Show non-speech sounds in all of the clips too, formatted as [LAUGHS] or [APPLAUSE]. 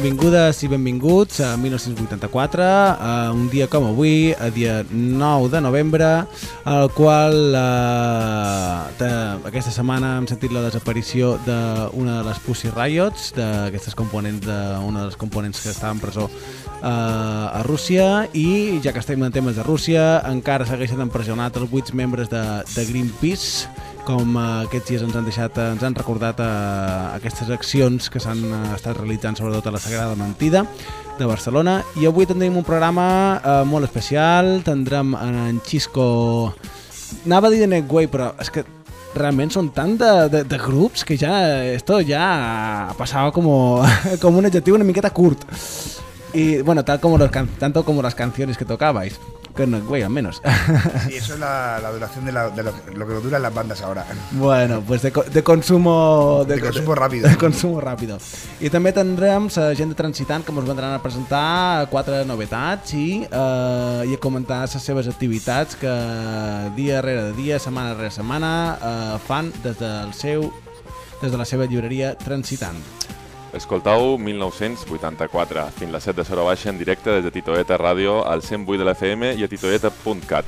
Benvingudes i benvinguts a 1984, a un dia com avui, a dia 9 de novembre, al qual eh, aquesta setmana hem sentit la desaparició d'una de les Pussy Riots, d'aquestes components, d'una de les components que estava en presó eh, a Rússia, i ja que estem en temes de Rússia, encara segueixen empresonats els 8 membres de, de Greenpeace, com eh, aquests dies ens han deixat, eh, ens han recordat eh, aquestes accions que s'han estat realitzant sobretot a la Sagrada Mentida de Barcelona. I avui tindrem un programa molt especial, tindrem en Xisco anava a dir de Netway però és que realment són tant de, de, de grups que ja esto ja passava com, [LAUGHS] com un adjectiu una miqueta curt. Y bueno, tal como los tanto como las canciones que tocabais que no, güey, al menos. [LAUGHS] Sí, eso es la, la duración de, la, de lo, lo, que duran las bandas ahora. Bueno, pues de, de consumo... De, de consumo ràpid. De consumo ràpid. I també tindrem la gent de Transitant que ens vendran a presentar quatre novetats i, eh, i a comentar les seves activitats que dia rere dia, setmana rere setmana, eh, fan des del seu des de la seva llibreria Transitant. Escoltau 1984, fins les 7 de Sora Baixa en directe des de Titoeta Ràdio al 108 de l'FM i a titoeta.cat.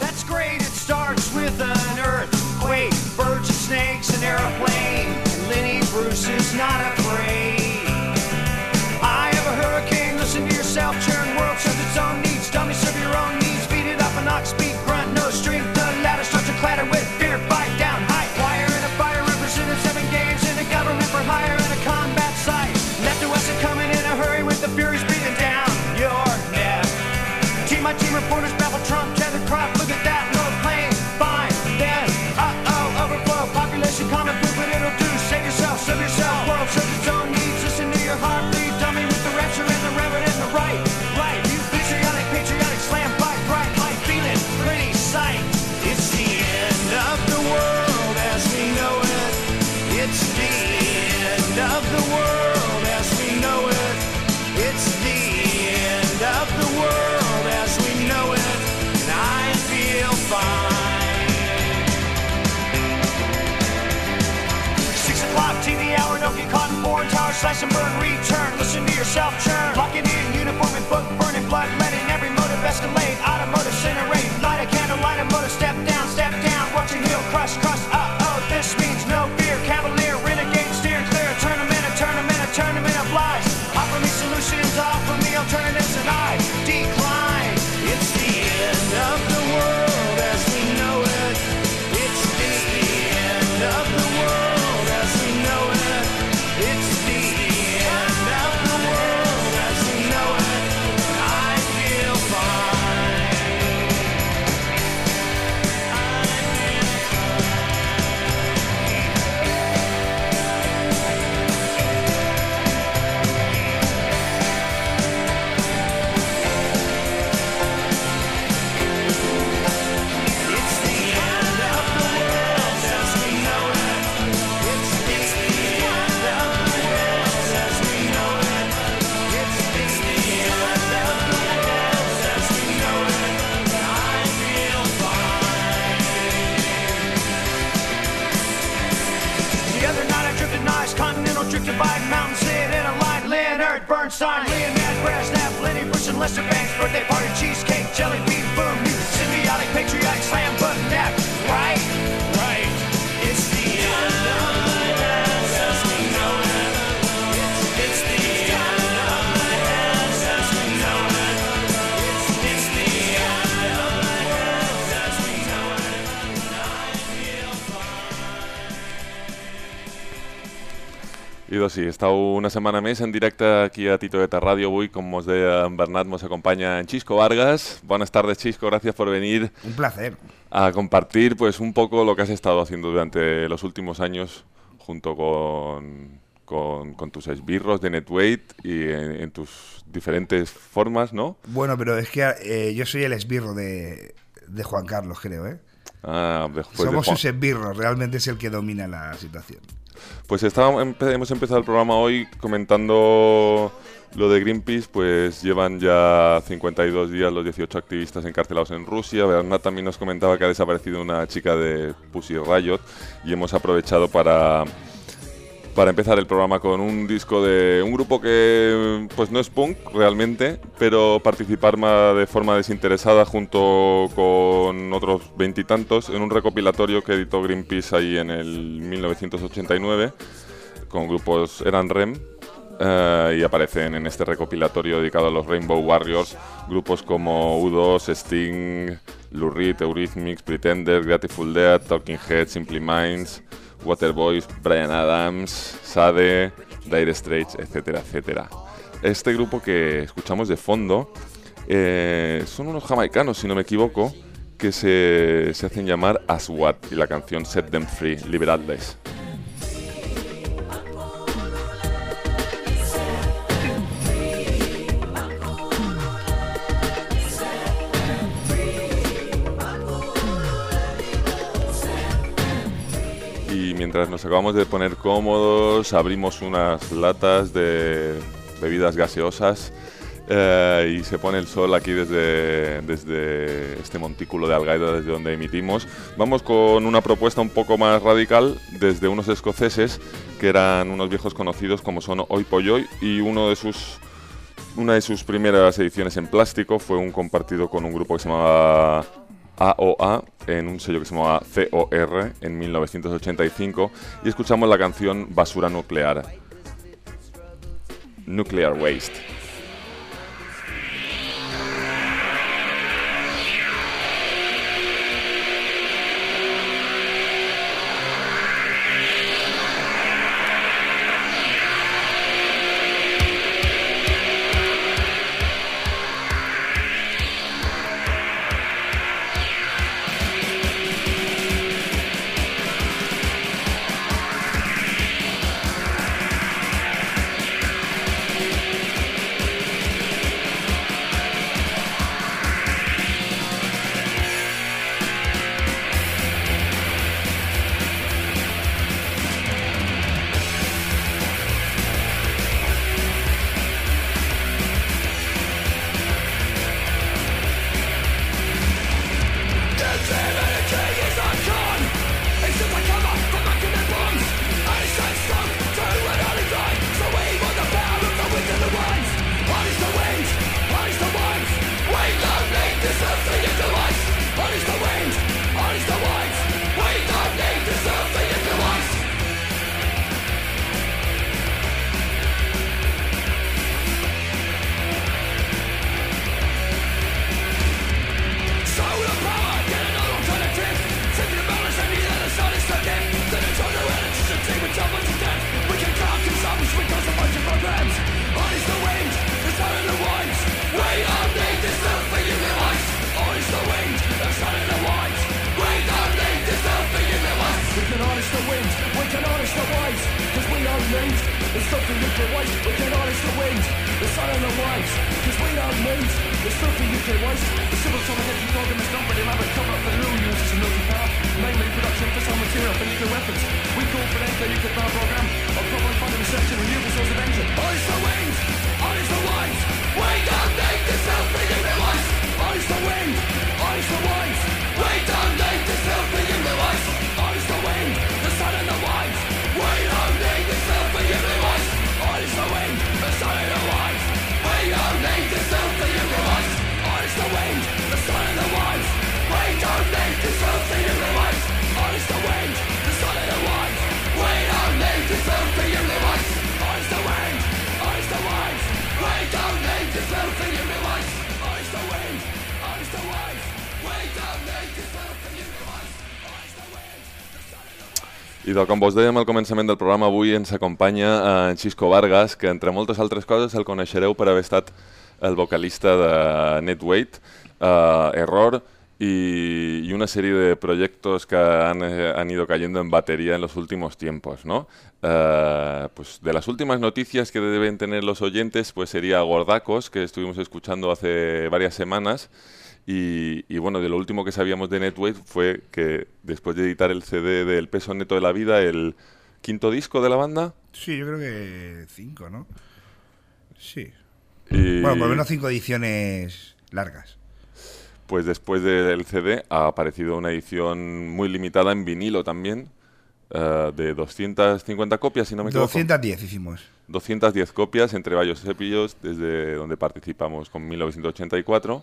That's great, it starts with an earthquake, birds and snakes, an airplane, Lenny Bruce is not afraid. Slice and burn, return. Listen to yourself churn. Locking in, uniform and book, burning blood, letting every motive escalate. Automotive incinerate, light a candle, light a motor, step down. Estàu una setmana més en directe aquí a Titoeta Radio. Avui, com mos deia en Bernat, nos acompaña en Chisco Vargas. Buenas tardes, Chisco, gracias por venir Un placer. a compartir pues un poco lo que has estado haciendo durante los últimos años junto con, con, con tus esbirros de Netweight y en, en tus diferentes formas, ¿no? Bueno, pero es que eh, yo soy el esbirro de, de Juan Carlos, creo, ¿eh? Ah, Somos sus esbirros, realmente es el que domina la situación. Pues empe- hemos empezado el programa hoy comentando lo de Greenpeace, pues llevan ya 52 días los 18 activistas encarcelados en Rusia. Bernat también nos comentaba que ha desaparecido una chica de Pussy Riot y hemos aprovechado para para empezar el programa con un disco de un grupo que pues no es punk realmente, pero participar más de forma desinteresada junto con otros veintitantos en un recopilatorio que editó Greenpeace ahí en el 1989 con grupos eran REM eh, y aparecen en este recopilatorio dedicado a los Rainbow Warriors grupos como U2, Sting, Lou Reed, Eurythmics, Pretender, Grateful Dead, Talking Heads, Simply Minds, Waterboys, Brian Adams, Sade, Dire Straits, etcétera, etcétera. Este grupo que escuchamos de fondo eh, son unos jamaicanos, si no me equivoco, que se, se hacen llamar Aswad y la canción Set Them Free, Liberadles. Y mientras nos acabamos de poner cómodos, abrimos unas latas de bebidas gaseosas eh, y se pone el sol aquí desde, desde este montículo de Algaida, desde donde emitimos. Vamos con una propuesta un poco más radical desde unos escoceses que eran unos viejos conocidos como son Oi Poyoy y uno de sus una de sus primeras ediciones en plástico fue un compartido con un grupo que se llamaba AOA en un sello que se llamaba COR en 1985 y escuchamos la canción Basura Nuclear. Nuclear Waste. Com vos dèiem al començament del programa, avui ens acompanya en Xisco Vargas, que entre moltes altres coses el coneixereu per haver estat el vocalista de Netweight, uh, Error y, y, una serie de proyectos que han, han, ido cayendo en batería en los últimos tiempos, ¿no? Uh, pues de las últimas noticias que deben tener los oyentes, pues sería Gordacos, que estuvimos escuchando hace varias semanas, y, y, bueno, de lo último que sabíamos de Netweight fue que después de editar el CD del peso neto de la vida, el quinto disco de la banda. Sí, yo creo que cinco, ¿no? Sí. Y... Bueno, por lo menos cinco ediciones largas. Pues después del CD ha aparecido una edición muy limitada en vinilo también, eh, de 250 copias, si no me equivoco. 210 hicimos. 210 copias entre varios cepillos, desde donde participamos con 1984.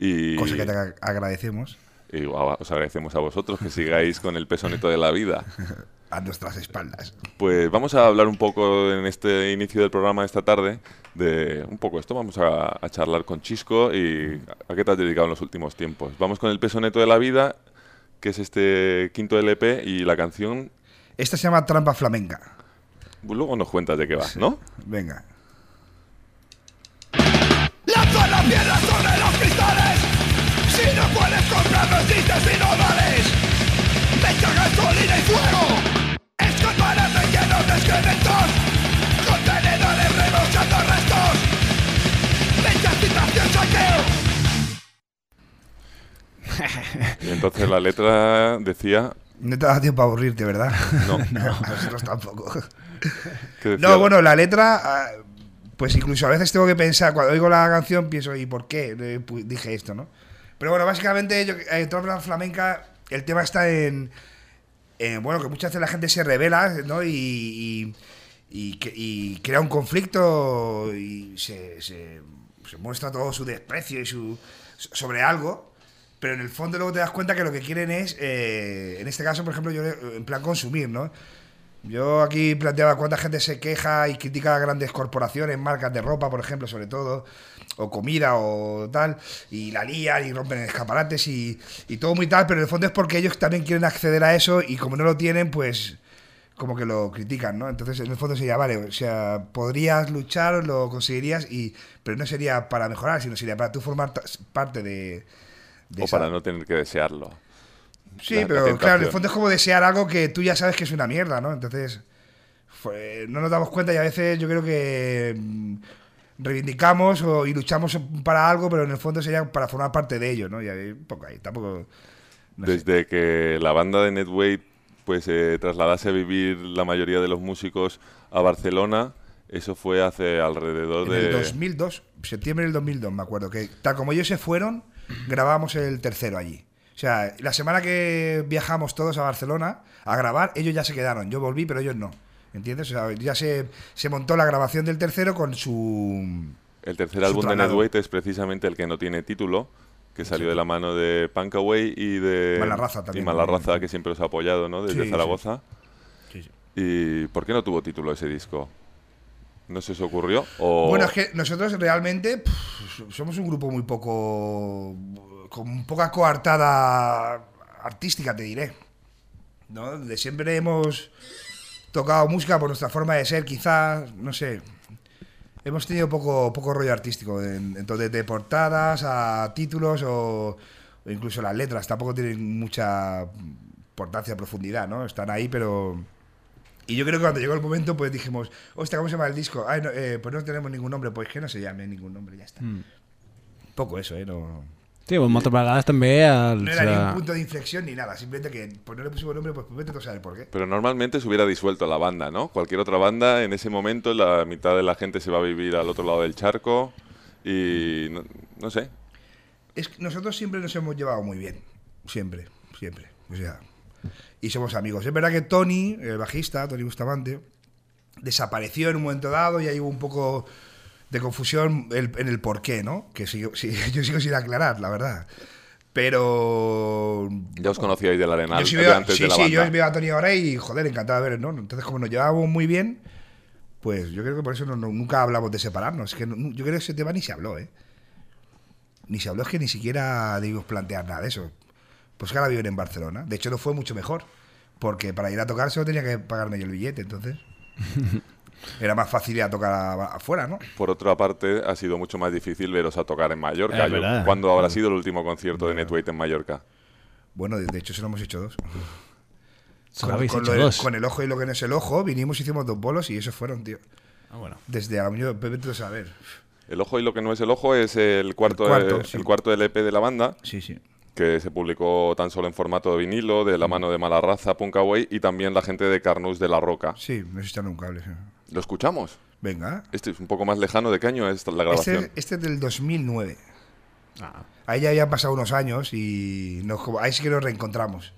Y, Cosa que te ag- agradecemos y a- os agradecemos a vosotros que sigáis con el peso neto de la vida. [LAUGHS] a nuestras espaldas. Pues vamos a hablar un poco en este inicio del programa de esta tarde de un poco esto. Vamos a, a charlar con Chisco y a qué te has dedicado en los últimos tiempos. Vamos con el peso neto de la vida, que es este quinto LP y la canción. Esta se llama Trampa Flamenca. Luego nos cuentas de qué va, ¿no? Venga. Lanza la piedra no y no vales. Me echa gasolina y fuego. Escaparates llenos de excrementos. Contenedores rebosando restos. Venta situación saqueo. Y entonces la letra decía. No te da tiempo a aburrirte, ¿verdad? No. [LAUGHS] A nosotros tampoco. No, bueno, la letra, ah, pues incluso a veces tengo que pensar, cuando oigo la canción pienso, ¿y por qué eh, dije esto, no? Pero bueno, básicamente, yo, eh, Trampa Flamenca, el tema está en, en, bueno, que muchas veces la gente se revela, ¿no? Y, y, y crea un conflicto y se muestra todo su desprecio y su sobre algo. Pero en el fondo luego te das cuenta que lo que quieren es, eh, en este caso, por ejemplo, yo en plan consumir, ¿no? Yo aquí planteaba cuánta gente se queja y critica a grandes corporaciones, marcas de ropa, por ejemplo, sobre todo, o comida o tal, y la lían y rompen escaparates y, y todo muy tal, pero en el fondo es porque ellos también quieren acceder a eso y como no lo tienen, pues como que lo critican, ¿no? Entonces, en el fondo sería, vale, o sea, podrías luchar, lo conseguirías, y pero no sería para mejorar, sino sería para tú formar parte de... de O esa- para no tener que desearlo. Sí, la- la pero claro, en el fondo es como desear algo que tú ya sabes que es una mierda, ¿no? Entonces, fue- no nos damos cuenta y a veces yo creo que mm, reivindicamos o, y luchamos para algo, pero en el fondo sería para formar parte de ello, ¿no? Y ahí, un poco ahí, tampoco... no sé. Desde que la banda de Netweight pues se trasladase a vivir la mayoría de los músicos a Barcelona, eso fue hace alrededor En de... el 2002, septiembre del 2002, me acuerdo, que tal como ellos se fueron, grabamos el tercero allí. O sea, la semana que viajamos todos a Barcelona a grabar, ellos ya se quedaron. Yo volví, pero ellos no. ¿Entiendes? O sea, ya se, se montó la grabación del tercero con su... El tercer su álbum de traslado. Netweight es precisamente el que no tiene título, que salió de la mano de Punkaway y de... Mala Raza también. Y Mala Raza, que siempre os ha apoyado, ¿no? Desde Sí, Zaragoza. ¿Y por qué no tuvo título ese disco? ¿No se os ocurrió? O... Bueno, es que nosotros realmente pff, somos un grupo muy poco. con poca coartada artística, te diré. ¿No? De siempre hemos tocado música por nuestra forma de ser, quizás, no sé. Hemos tenido poco, poco rollo artístico, en, entonces de portadas a títulos o, o incluso las letras. Tampoco tienen mucha importancia, profundidad, ¿no? Están ahí, pero. Y yo creo que cuando llegó el momento, pues dijimos, hostia, ¿cómo se llama el disco? Ay, no, eh, pues no tenemos ningún nombre, pues que no se llame ningún nombre, ya está. Poco eso, ¿eh? No, Sí, pues també els... no era ni un eh, punto de inflexión ni nada, simplemente que pues no le pusimos nombre, pues vete tú a saber por qué. Pero normalmente se hubiera disuelto la banda, ¿no? Cualquier otra banda, en ese momento la mitad de la gente se va a vivir al otro lado del charco y no, no sé. Es que nosotros siempre nos hemos llevado muy bien, siempre, siempre. O sea, y somos amigos. Es verdad que Tony, el bajista, Tony Bustamante, desapareció en un momento dado y ahí hubo un poco de confusión el- en el por qué, ¿no? Que sigo- sí, [LAUGHS] yo sigo sin aclarar, la verdad. Pero Ya os conocíais del Arenal yo sí de veo, antes sí, de la sí, banda. yo veo a Tony ahora y joder, encantado de ver, ¿no? Entonces, como nos llevábamos muy bien, pues yo creo que por eso no- no- nunca hablamos de separarnos. Es que no- yo creo que ese tema ni se habló, ¿eh? Ni se habló, es que ni siquiera debimos plantear nada de eso. Pues que ahora viven en Barcelona. De hecho, no fue mucho mejor. Porque para ir a tocar solo tenía que pagarme yo el billete, entonces. [LAUGHS] Era más fácil ir a tocar afuera, ¿no? Por otra parte, ha sido mucho más difícil veros a tocar en Mallorca. Yo-. ¿Cuándo habrá sido el último concierto de Netweight en Mallorca? Bueno, de de hecho, se lo hemos hecho dos. Se lo habéis con, hecho lo del- dos. con el ojo y lo que no es el ojo, vinimos, hicimos dos bolos y esos fueron, tío. Ah, bueno. Desde a yo, vete tú a saber. El ojo y lo que no es el ojo es el cuarto, El cuarto, sí. el cuarto LP de la banda, Sí, sí. que se publicó tan solo en formato de vinilo, de la mano de Mala Raza, Punkaway y también la gente de Carnus de la Roca. Sí, necesitan un cable. ¿Lo escuchamos? Venga. Este es un poco más lejano. ¿De qué año es la grabación? Este, este es del 2009. Ah. Ahí ya habían pasado unos años y nos, ahí sí que nos reencontramos.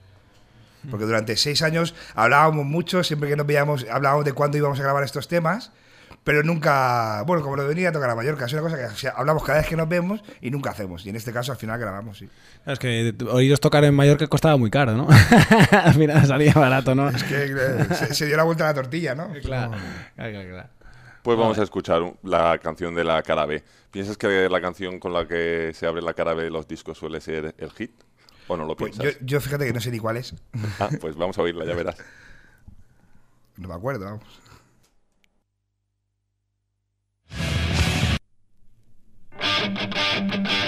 Porque durante seis años hablábamos mucho, siempre que nos veíamos, hablábamos de cuándo íbamos a grabar estos temas, pero nunca, bueno, como lo venía a tocar a Mallorca, es una cosa que o sea, hablamos cada vez que nos vemos y nunca hacemos. Y en este caso al final grabamos, sí. Claro, Es que oíros tocar en Mallorca costaba muy caro, ¿no? [LAUGHS] Al final salía barato, ¿no? Es que eh, se, se dio la vuelta a la tortilla, ¿no? [LAUGHS] Claro, claro, claro, claro. Pues vamos a escuchar la canción de la cara B. ¿Piensas que la canción con la que se abre la cara B de los discos suele ser el hit? ¿O no lo Pues piensas? yo, yo fíjate que no sé ni cuál es. Ah, pues vamos a oírla, ya verás. [LAUGHS] No me acuerdo, vamos. Thank you.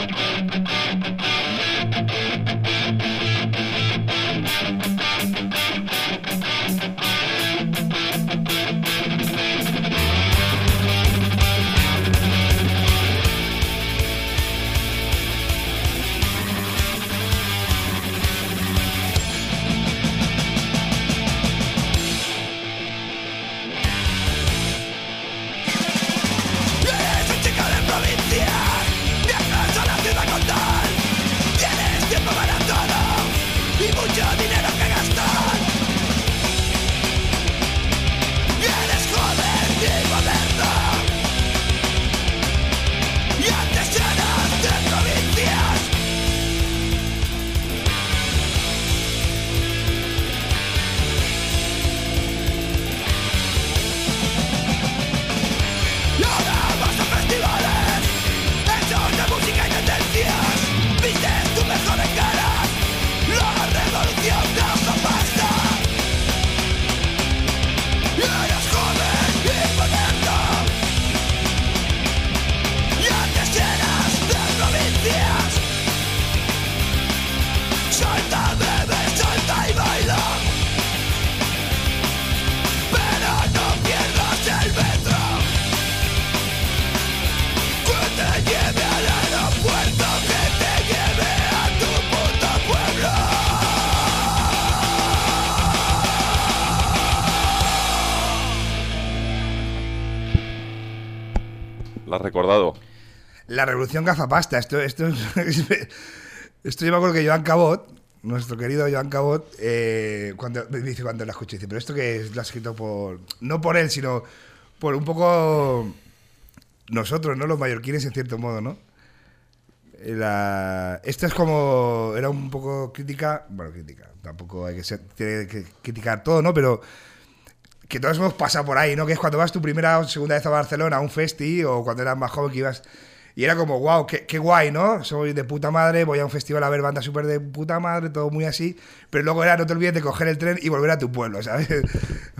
Recordado? La revolución gafapasta. Esto, esto, [LAUGHS] esto yo me acuerdo que Joan Cabot, nuestro querido Joan Cabot, eh, cuando dice cuando la escuché, dice, pero esto que es, lo ha escrito por. No por él, sino por un poco nosotros, ¿no? Los mallorquines, en cierto modo, ¿no? La- esto es como. Era un poco crítica. Bueno, crítica. Tampoco hay que ser. Tiene que criticar todo, ¿no? Pero que todos hemos pasado por ahí, ¿no? Que es cuando vas tu primera o segunda vez a Barcelona a un festi o cuando eras más joven que ibas. Y era como, wow, qué, qué guay, ¿no? Soy de puta madre, voy a un festival a ver bandas súper de puta madre, todo muy así. Pero luego era, no te olvides de coger el tren y volver a tu pueblo, ¿sabes? [LAUGHS]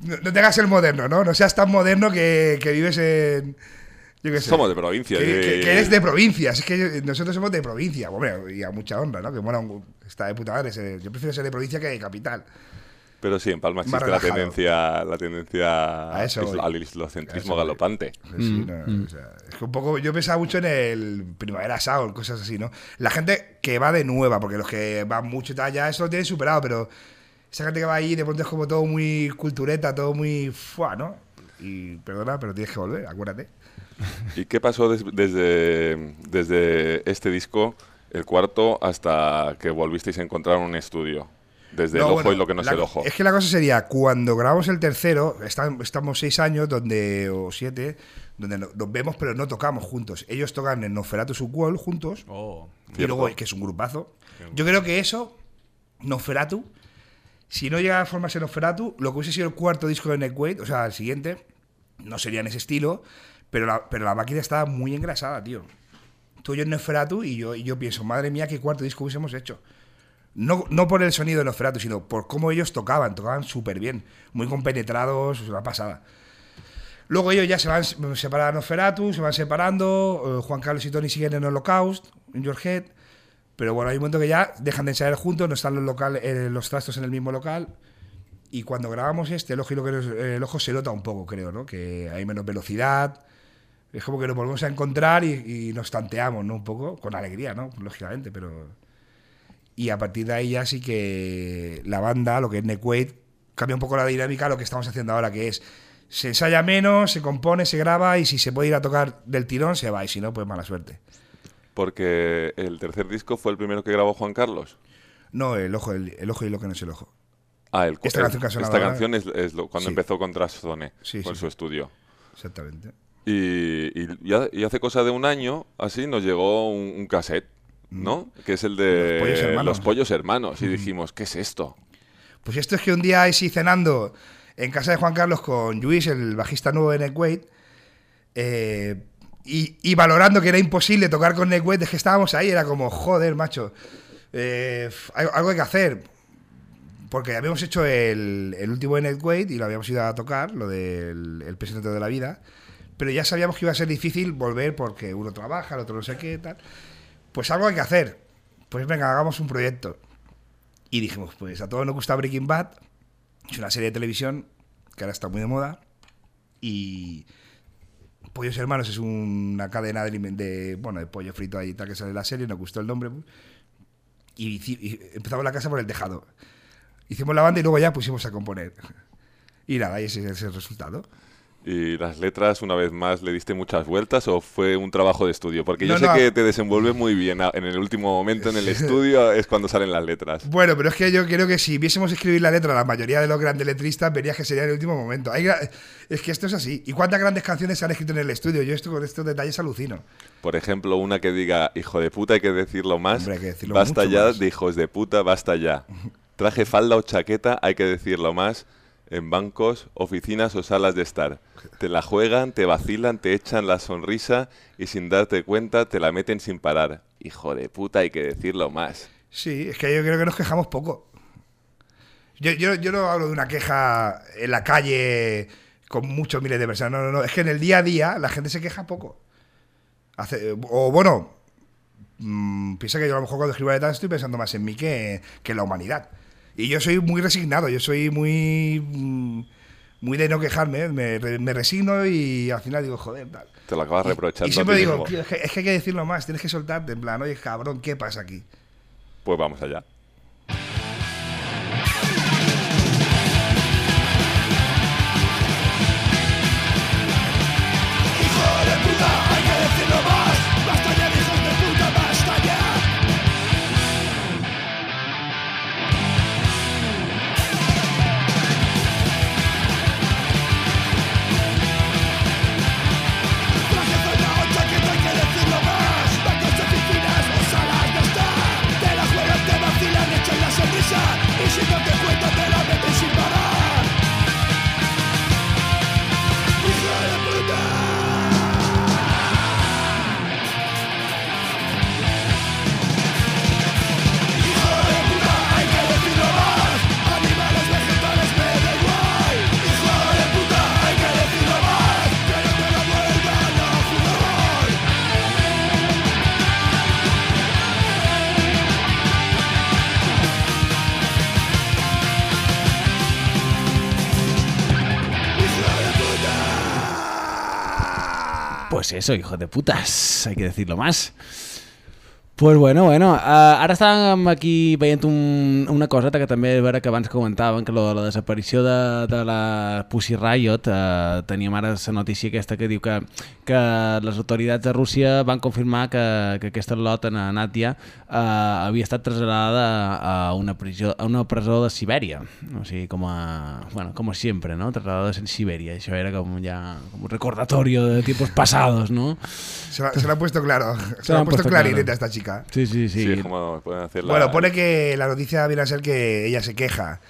no, no te hagas el moderno, ¿no? No seas tan moderno que, que vives en. Yo qué sé. Somos de provincia. Que, de- que- que eres de provincia, es que nosotros somos de provincia, hombre, y a mucha honra, ¿no? Que mola, un- está de puta madre. yo prefiero ser de provincia que de capital. Pero sí, en Palma existe la tendencia, la tendencia A eso al A islocentrismo galopante. Sí, no, o sea, es que un poco, yo pensaba mucho en el Primavera Sound, cosas así, ¿no? La gente que va de nueva, porque los que van mucho y tal, ya eso lo tienen superado, pero esa gente que va ahí de pronto es como todo muy cultureta, todo muy fuá, ¿no? Y perdona, pero tienes que volver, acuérdate. ¿Y qué pasó des- desde, desde este disco, el cuarto, hasta que volvisteis a encontrar un estudio? Desde No, el ojo bueno, y lo que no la- es el ojo. Es que la cosa sería, cuando grabamos el tercero, estam- estamos seis años, donde o siete, donde no- nos vemos pero no tocamos juntos. Ellos tocan en Nosferatu Subwall juntos, Oh. y Cierto. luego, que es un grupazo. Yo creo que eso, Nosferatu, si no llega a formarse Nosferatu, lo que hubiese sido el cuarto disco de Neckweight, o sea, el siguiente, no sería en ese estilo, pero la, pero la máquina estaba muy engrasada, tío. Tú y yo en Nosferatu y yo, y yo pienso, madre mía, qué cuarto disco hubiésemos hecho. No, no por el sonido de Nosferatu, sino por cómo ellos tocaban, tocaban súper bien, muy compenetrados, una pasada. Luego ellos ya se van separando Nosferatu, se van separando, eh, Juan Carlos y Tony siguen en Holocaust, en Your Head, pero bueno, hay un momento que ya dejan de ensayar juntos, no están los, local, eh, los trastos en el mismo local, y cuando grabamos este, el ojo, eh, el ojo se nota un poco, creo, ¿no? Que hay menos velocidad, es como que nos volvemos a encontrar y, y nos tanteamos, ¿no? Un poco, con alegría, ¿no? Lógicamente, pero... Y a partir de ahí ya sí que la banda, lo que es Neckweight, cambia un poco la dinámica a lo que estamos haciendo ahora, que es se ensaya menos, se compone, se graba y si se puede ir a tocar del tirón se va y si no, pues mala suerte. Porque el tercer disco fue el primero que grabó Juan Carlos. No, el ojo, el, el ojo y lo que no es el ojo. Ah, el, Esta el- canción esta canción es, es lo- cuando Sí. empezó con Trashzone, Sí, con sí. su estudio. Exactamente. Y, y ya- y hace cosa de un año, así, nos llegó un, un cassette, ¿no? Que es el de Los Pollos Hermanos. Los Pollos Hermanos. Y dijimos, ¿qué es esto? Pues esto es que un día así cenando en casa de Juan Carlos con Luis, el bajista nuevo de Neck eh, y, y valorando que era imposible tocar con Neck es que estábamos ahí, era como, joder, macho, eh, algo hay que hacer. Porque habíamos hecho el, el último de Neck y lo habíamos ido a tocar, lo del el presidente de la vida, pero ya sabíamos que iba a ser difícil volver porque uno trabaja, el otro no sé qué, tal. Pues algo hay que hacer. Pues venga, hagamos un proyecto. Y dijimos, pues a todos nos gusta Breaking Bad. Es una serie de televisión que ahora está muy de moda. Y Pollos Hermanos es una cadena de, de, bueno, de pollo frito ahí y tal que sale la serie. Nos gustó el nombre. Y, hici- y empezamos la casa por el tejado. Hicimos la banda y luego ya pusimos a componer. Y nada, y ese es el resultado. ¿Y las letras, una vez más, le diste muchas vueltas o fue un trabajo de estudio? Porque yo No, sé no. que te desenvuelves muy bien en el último momento en el estudio, es cuando salen las letras. Bueno, pero es que yo creo que si viésemos escribir la letra, la mayoría de los grandes letristas verías que sería en el último momento. Hay es que esto es así. ¿Y cuántas grandes canciones se han escrito en el estudio? Yo esto con estos detalles alucino. Por ejemplo, una que diga, hijo de puta, hay que decirlo más. Hombre, hay que decirlo basta ya más. de hijos de puta, basta ya. [LAUGHS] Traje falda o chaqueta, hay que decirlo más. En bancos, oficinas o salas de estar. Te la juegan, te vacilan, te echan la sonrisa y sin darte cuenta te la meten sin parar. Hijo de puta, hay que decirlo más. Sí, es que yo creo que nos quejamos poco. Yo, no hablo de una queja en la calle con muchos miles de personas. No, no, no. Es que en el día a día la gente se queja poco. O bueno, mm, piensa que yo a lo mejor cuando escribo letras estoy pensando más en mí que en la humanidad. Y yo soy muy resignado, yo soy muy. mm, Muy de no quejarme, me, re- me resigno y al final digo, joder, tal. Te lo acabas reprochando. Y siempre digo, tío, es que, es que hay que decirlo más, tienes que soltarte, en plan, oye, cabrón, ¿qué pasa aquí? Pues vamos allá. Eso, hijo de putas, hay que decirlo más. Pues bueno, bueno, uh, ara estàvem aquí veient un, una coseta que també a veure que abans comentaven, que lo, la desaparició de, de la Pussy Riot, uh, teníem ara la notícia aquesta que diu que, que les autoritats de Rússia van confirmar que, que aquesta lot, a Nadia, uh, havia estat traslladada a una, presó, a una presó de Sibèria, o sigui, com a, bueno, como siempre, ¿no? Trasladada en Siberia, això era com ya como un recordatorio de tiempos pasados, ¿no? Se han puesto claro. Se, han puesto puesto clarinete claro. a esta chica. Sí, sí, sí. Sí, es como pueden hacer la... Bueno, pone que la noticia viene a ser que ella se queja,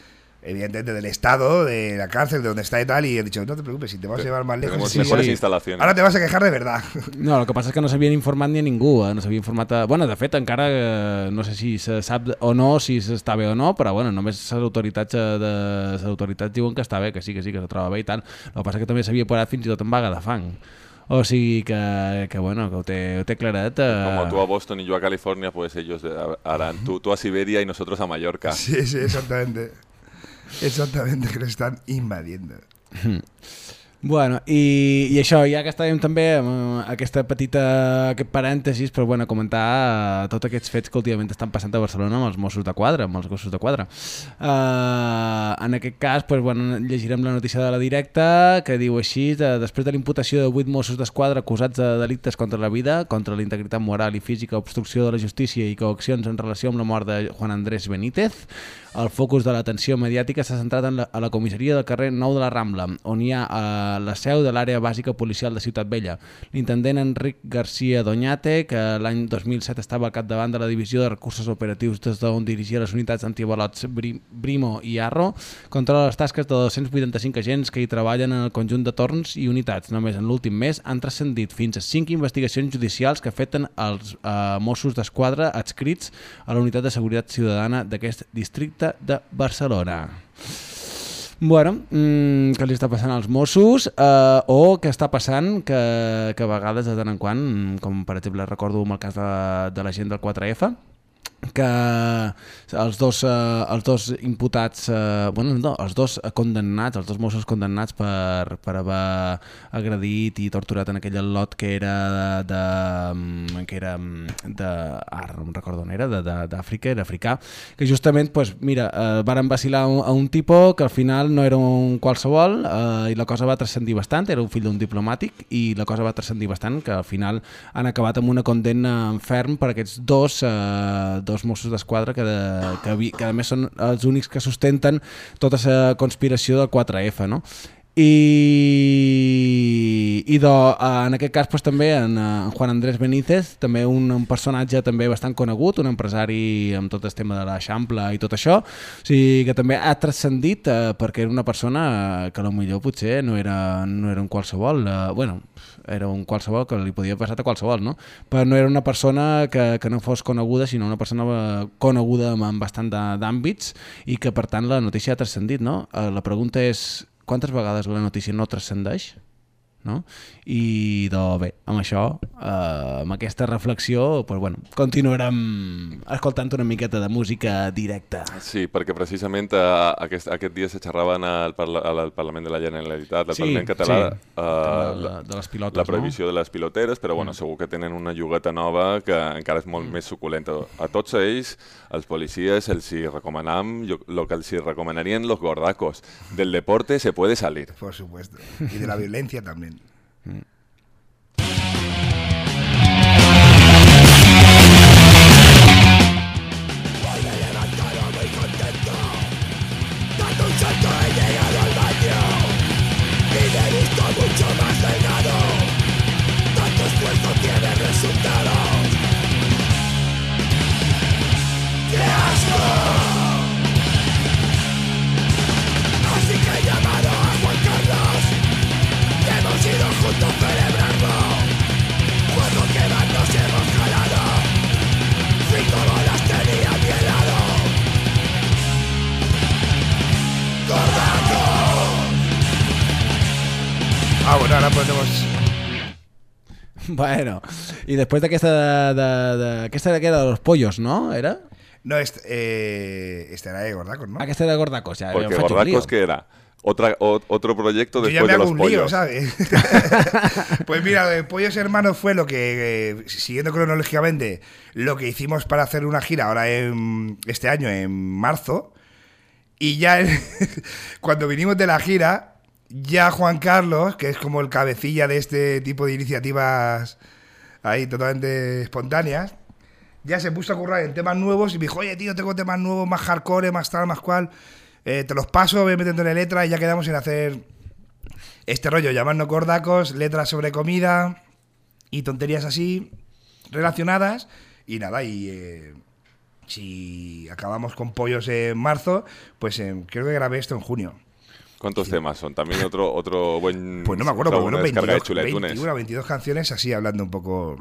evidentemente, del Estado, de la cárcel, de donde está y tal, y he dicho, no te preocupes, si te vas a llevar más lejos... Sí, mejores sí. instalaciones. Ahora te vas a quejar de verdad. No, el que passa és que no s'havien informat ni a ningú, eh? no s'havia informat a... Bueno, de fet, encara eh, no sé si se sap o no, si s'està bé o no, però bueno, només les autoritats, eh, de... les autoritats diuen que està bé, que sí, que sí, que se troba bé i tant. El que passa és que també s'havia parat fins i tot en vaga de fang. O sigui que, que bueno, que ho té, ho té claret. Eh... Como tú a Boston y yo a California, pues ellos harán tú, tú a Siberia y nosotros a Mallorca. Sí, sí, exactamente. Exactamente, que lo están invadiendo. [LAUGHS] Bueno, i, i això, ja que estàvem també amb eh, aquesta petita, aquest parèntesis, però bueno, comentar uh, tots aquests fets que últimament estan passant a Barcelona amb els Mossos de quadra, amb els gossos de quadra. Uh, en aquest cas, pues, bueno, llegirem la notícia de la directa que diu així, de, després de l'imputació de 8 Mossos d'Esquadra acusats de delictes contra la vida, contra la integritat moral i física, obstrucció de la justícia i coaccions en relació amb la mort de Juan Andrés Benítez, el focus de l'atenció mediàtica s'ha centrat en la, a la comissaria del carrer Nou de la Rambla, on hi ha eh, la seu de l'àrea bàsica policial de Ciutat Vella. L'intendent Enric García Doñate, que l'any 2007 estava al capdavant de la divisió de recursos operatius des d'on dirigia les unitats antibalots Bri- Brimo i Arro, controla les tasques de 285 agents que hi treballen en el conjunt de torns i unitats. Només en l'últim mes han transcendit fins a 5 investigacions judicials que afecten els eh, Mossos d'Esquadra adscrits a la Unitat de Seguretat Ciutadana d'aquest districte de Barcelona. Bueno, mm, què li està passant als Mossos eh, o què està passant que, que a vegades de tant en quant, mm, com per exemple recordo amb el cas de, de la gent del 4F, que els dos, eh, els dos imputats, eh, bueno, no, els dos condemnats, els dos Mossos condemnats per, per haver agredit i torturat en aquell lot que era de, de que era de, ara no recordo on era, d'Àfrica, era africà, que justament, pues, mira, eh, varen vacilar a un, a un tipus que al final no era un qualsevol eh, i la cosa va transcendir bastant, era un fill d'un diplomàtic i la cosa va transcendir bastant, que al final han acabat amb una condemna en ferm per aquests dos, eh, dos Mossos d'Esquadra que, de, que, que a més són els únics que sustenten tota la conspiració del 4F, no? i, i eh, en aquest cas pues, també en, en Juan Andrés Benítez també un, un personatge també bastant conegut un empresari amb tot el tema de l'Eixample i tot això, o sigui que també ha transcendit eh, perquè era una persona eh, que a lo millor potser no era, no era un qualsevol eh, bueno, era un qualsevol que li podia passar a qualsevol no? però no era una persona que, que no fos coneguda sinó una persona eh, coneguda amb, bastant d'àmbits i que per tant la notícia ha transcendit no? Eh, la pregunta és quantes vegades la notícia no transcendeix? No? I de, bé, amb això, eh, amb aquesta reflexió, pues, bueno, continuarem escoltant una miqueta de música directa. Sí, perquè precisament eh, aquest, aquest dia se xerraven al, parla, al Parlament de la Generalitat, al Sí, Parlament català, sí. eh, la- de les pilotes, la no? prohibició de les piloteres, però bueno, segur que tenen una jugueta nova que encara és molt més suculenta. A tots ells, els policies, els hi recomanam jo- lo que els hi recomanarían los gordacos. Del deporte se puede salir. Por supuesto. Y de la violencia también. Mm. Bueno, i després d'aquesta de, de, de, aquesta que era de los pollos, no? Era? No, este, eh, este era de Gordacos, ¿no? Aquesta era de Gordacos, ja. Porque. Gordacos, ¿qué era? Otra, o- otro proyecto Yo ya después me de hago los un pollos. lío, ¿sabes? [LAUGHS] pues mira, lo de Pollos Hermanos fue lo que, eh, siguiendo cronológicamente, lo que hicimos para hacer una gira ahora en, este año, en marzo. Y ya [LAUGHS] cuando vinimos de la gira, ya Juan Carlos, que es como el cabecilla de este tipo de iniciativas ahí totalmente espontáneas, ya se puso a currar en temas nuevos y me dijo, oye, tío, tengo temas nuevos, más hardcore, más tal, más cual. Eh, te los paso, voy metiéndole letra y ya quedamos en hacer este rollo, llamarnos gordacos, letras sobre comida y tonterías así relacionadas. Y nada, y eh, si acabamos con pollos en marzo, pues eh, creo que grabé esto en junio. ¿Cuántos temas son? También otro, otro buen... Pues no me acuerdo, pero bueno, una descarga 22, de chuletones. 21 22 canciones así hablando un poco.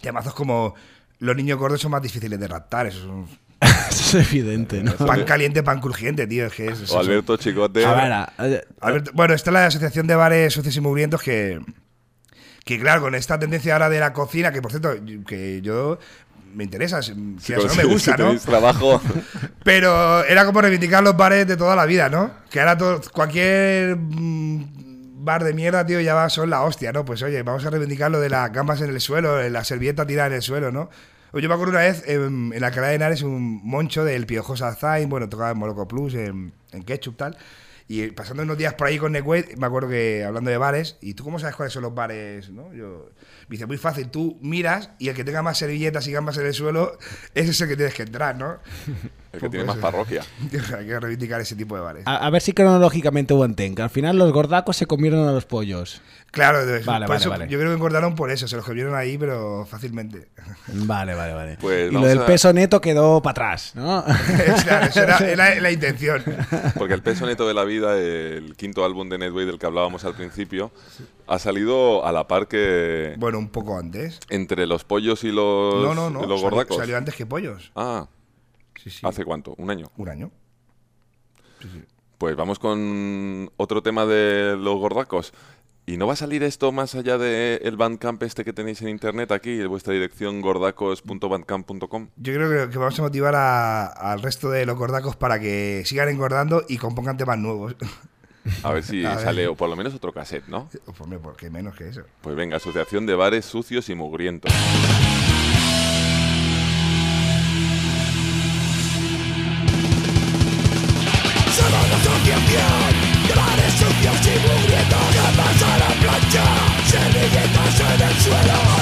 Temazos como los niños gordos son más difíciles de raptar. Eso es un [LAUGHS] Eso és evidente, no? pan caliente, pan crujiente, tío. Es que es, es O. Alberto Chicote. A veure, eh, Alberto- bueno, está la Asociación de Bares Sucios y Mugrientos que, que, claro, con esta tendencia ahora de la cocina, que por cierto, que yo me interesa, si eso no con- me si gusta, ¿no? tenéis trabajo. [LAUGHS] Pero era como reivindicar los bares de toda la vida, ¿no? Que ahora todo, cualquier mm, bar de mierda, tío, ya va, son la hostia, ¿no? Pues oye, vamos a reivindicar lo de las gambas en el suelo, eh, la servilleta tirada en el suelo, ¿no? Yo me acuerdo una vez en, en la Alcalá de Henares un moncho del Piojosa Zain, bueno, tocaba en Moloco Plus, en, en Ketchup, tal. Y pasando unos días por ahí con Nequet, me acuerdo que hablando de bares, ¿y tú cómo sabes cuáles son los bares? ¿no? Yo, me dice, muy fácil, tú miras y el que tenga más servilletas y gambas en el suelo, ese es el que tienes que entrar, ¿no? [LAUGHS] El que Pues, tiene más parroquia. [LAUGHS] Hay que reivindicar ese tipo de bares. A, a ver si cronológicamente ho entenc. Al final los gordacos se comieron a los pollos. Claro, entonces, Vale, por vale, eso vale. yo creo que engordaron por eso, se los comieron ahí, pero fácilmente. Vale, vale, vale. Pues y lo del a- peso neto quedó para atrás, ¿no? [LAUGHS] claro, esa era, era la intención. Porque el peso neto de la vida, el quinto álbum de Netway del que hablábamos al principio, ha salido a la par que Bueno, un poco antes. entre los pollos y los, no, no, no. y los salió- gordacos. Salió antes que pollos. Ah, Sí, sí. ¿hace cuánto? ¿Un año? un año. Pues vamos con otro tema de los gordacos. ¿Y no va a salir esto más allá del el Bandcamp este que tenéis en internet aquí, en vuestra dirección gordacos.bandcamp.com? Yo creo que, vamos a motivar a- al resto de los gordacos para que sigan engordando y compongan temas nuevos. A ver si [LAUGHS] A ver. sale, o por lo menos otro cassette, ¿no? Pues, hombre, ¿por qué menos que eso? Pues venga, Asociación de Bares Sucios y Mugrientos. Natural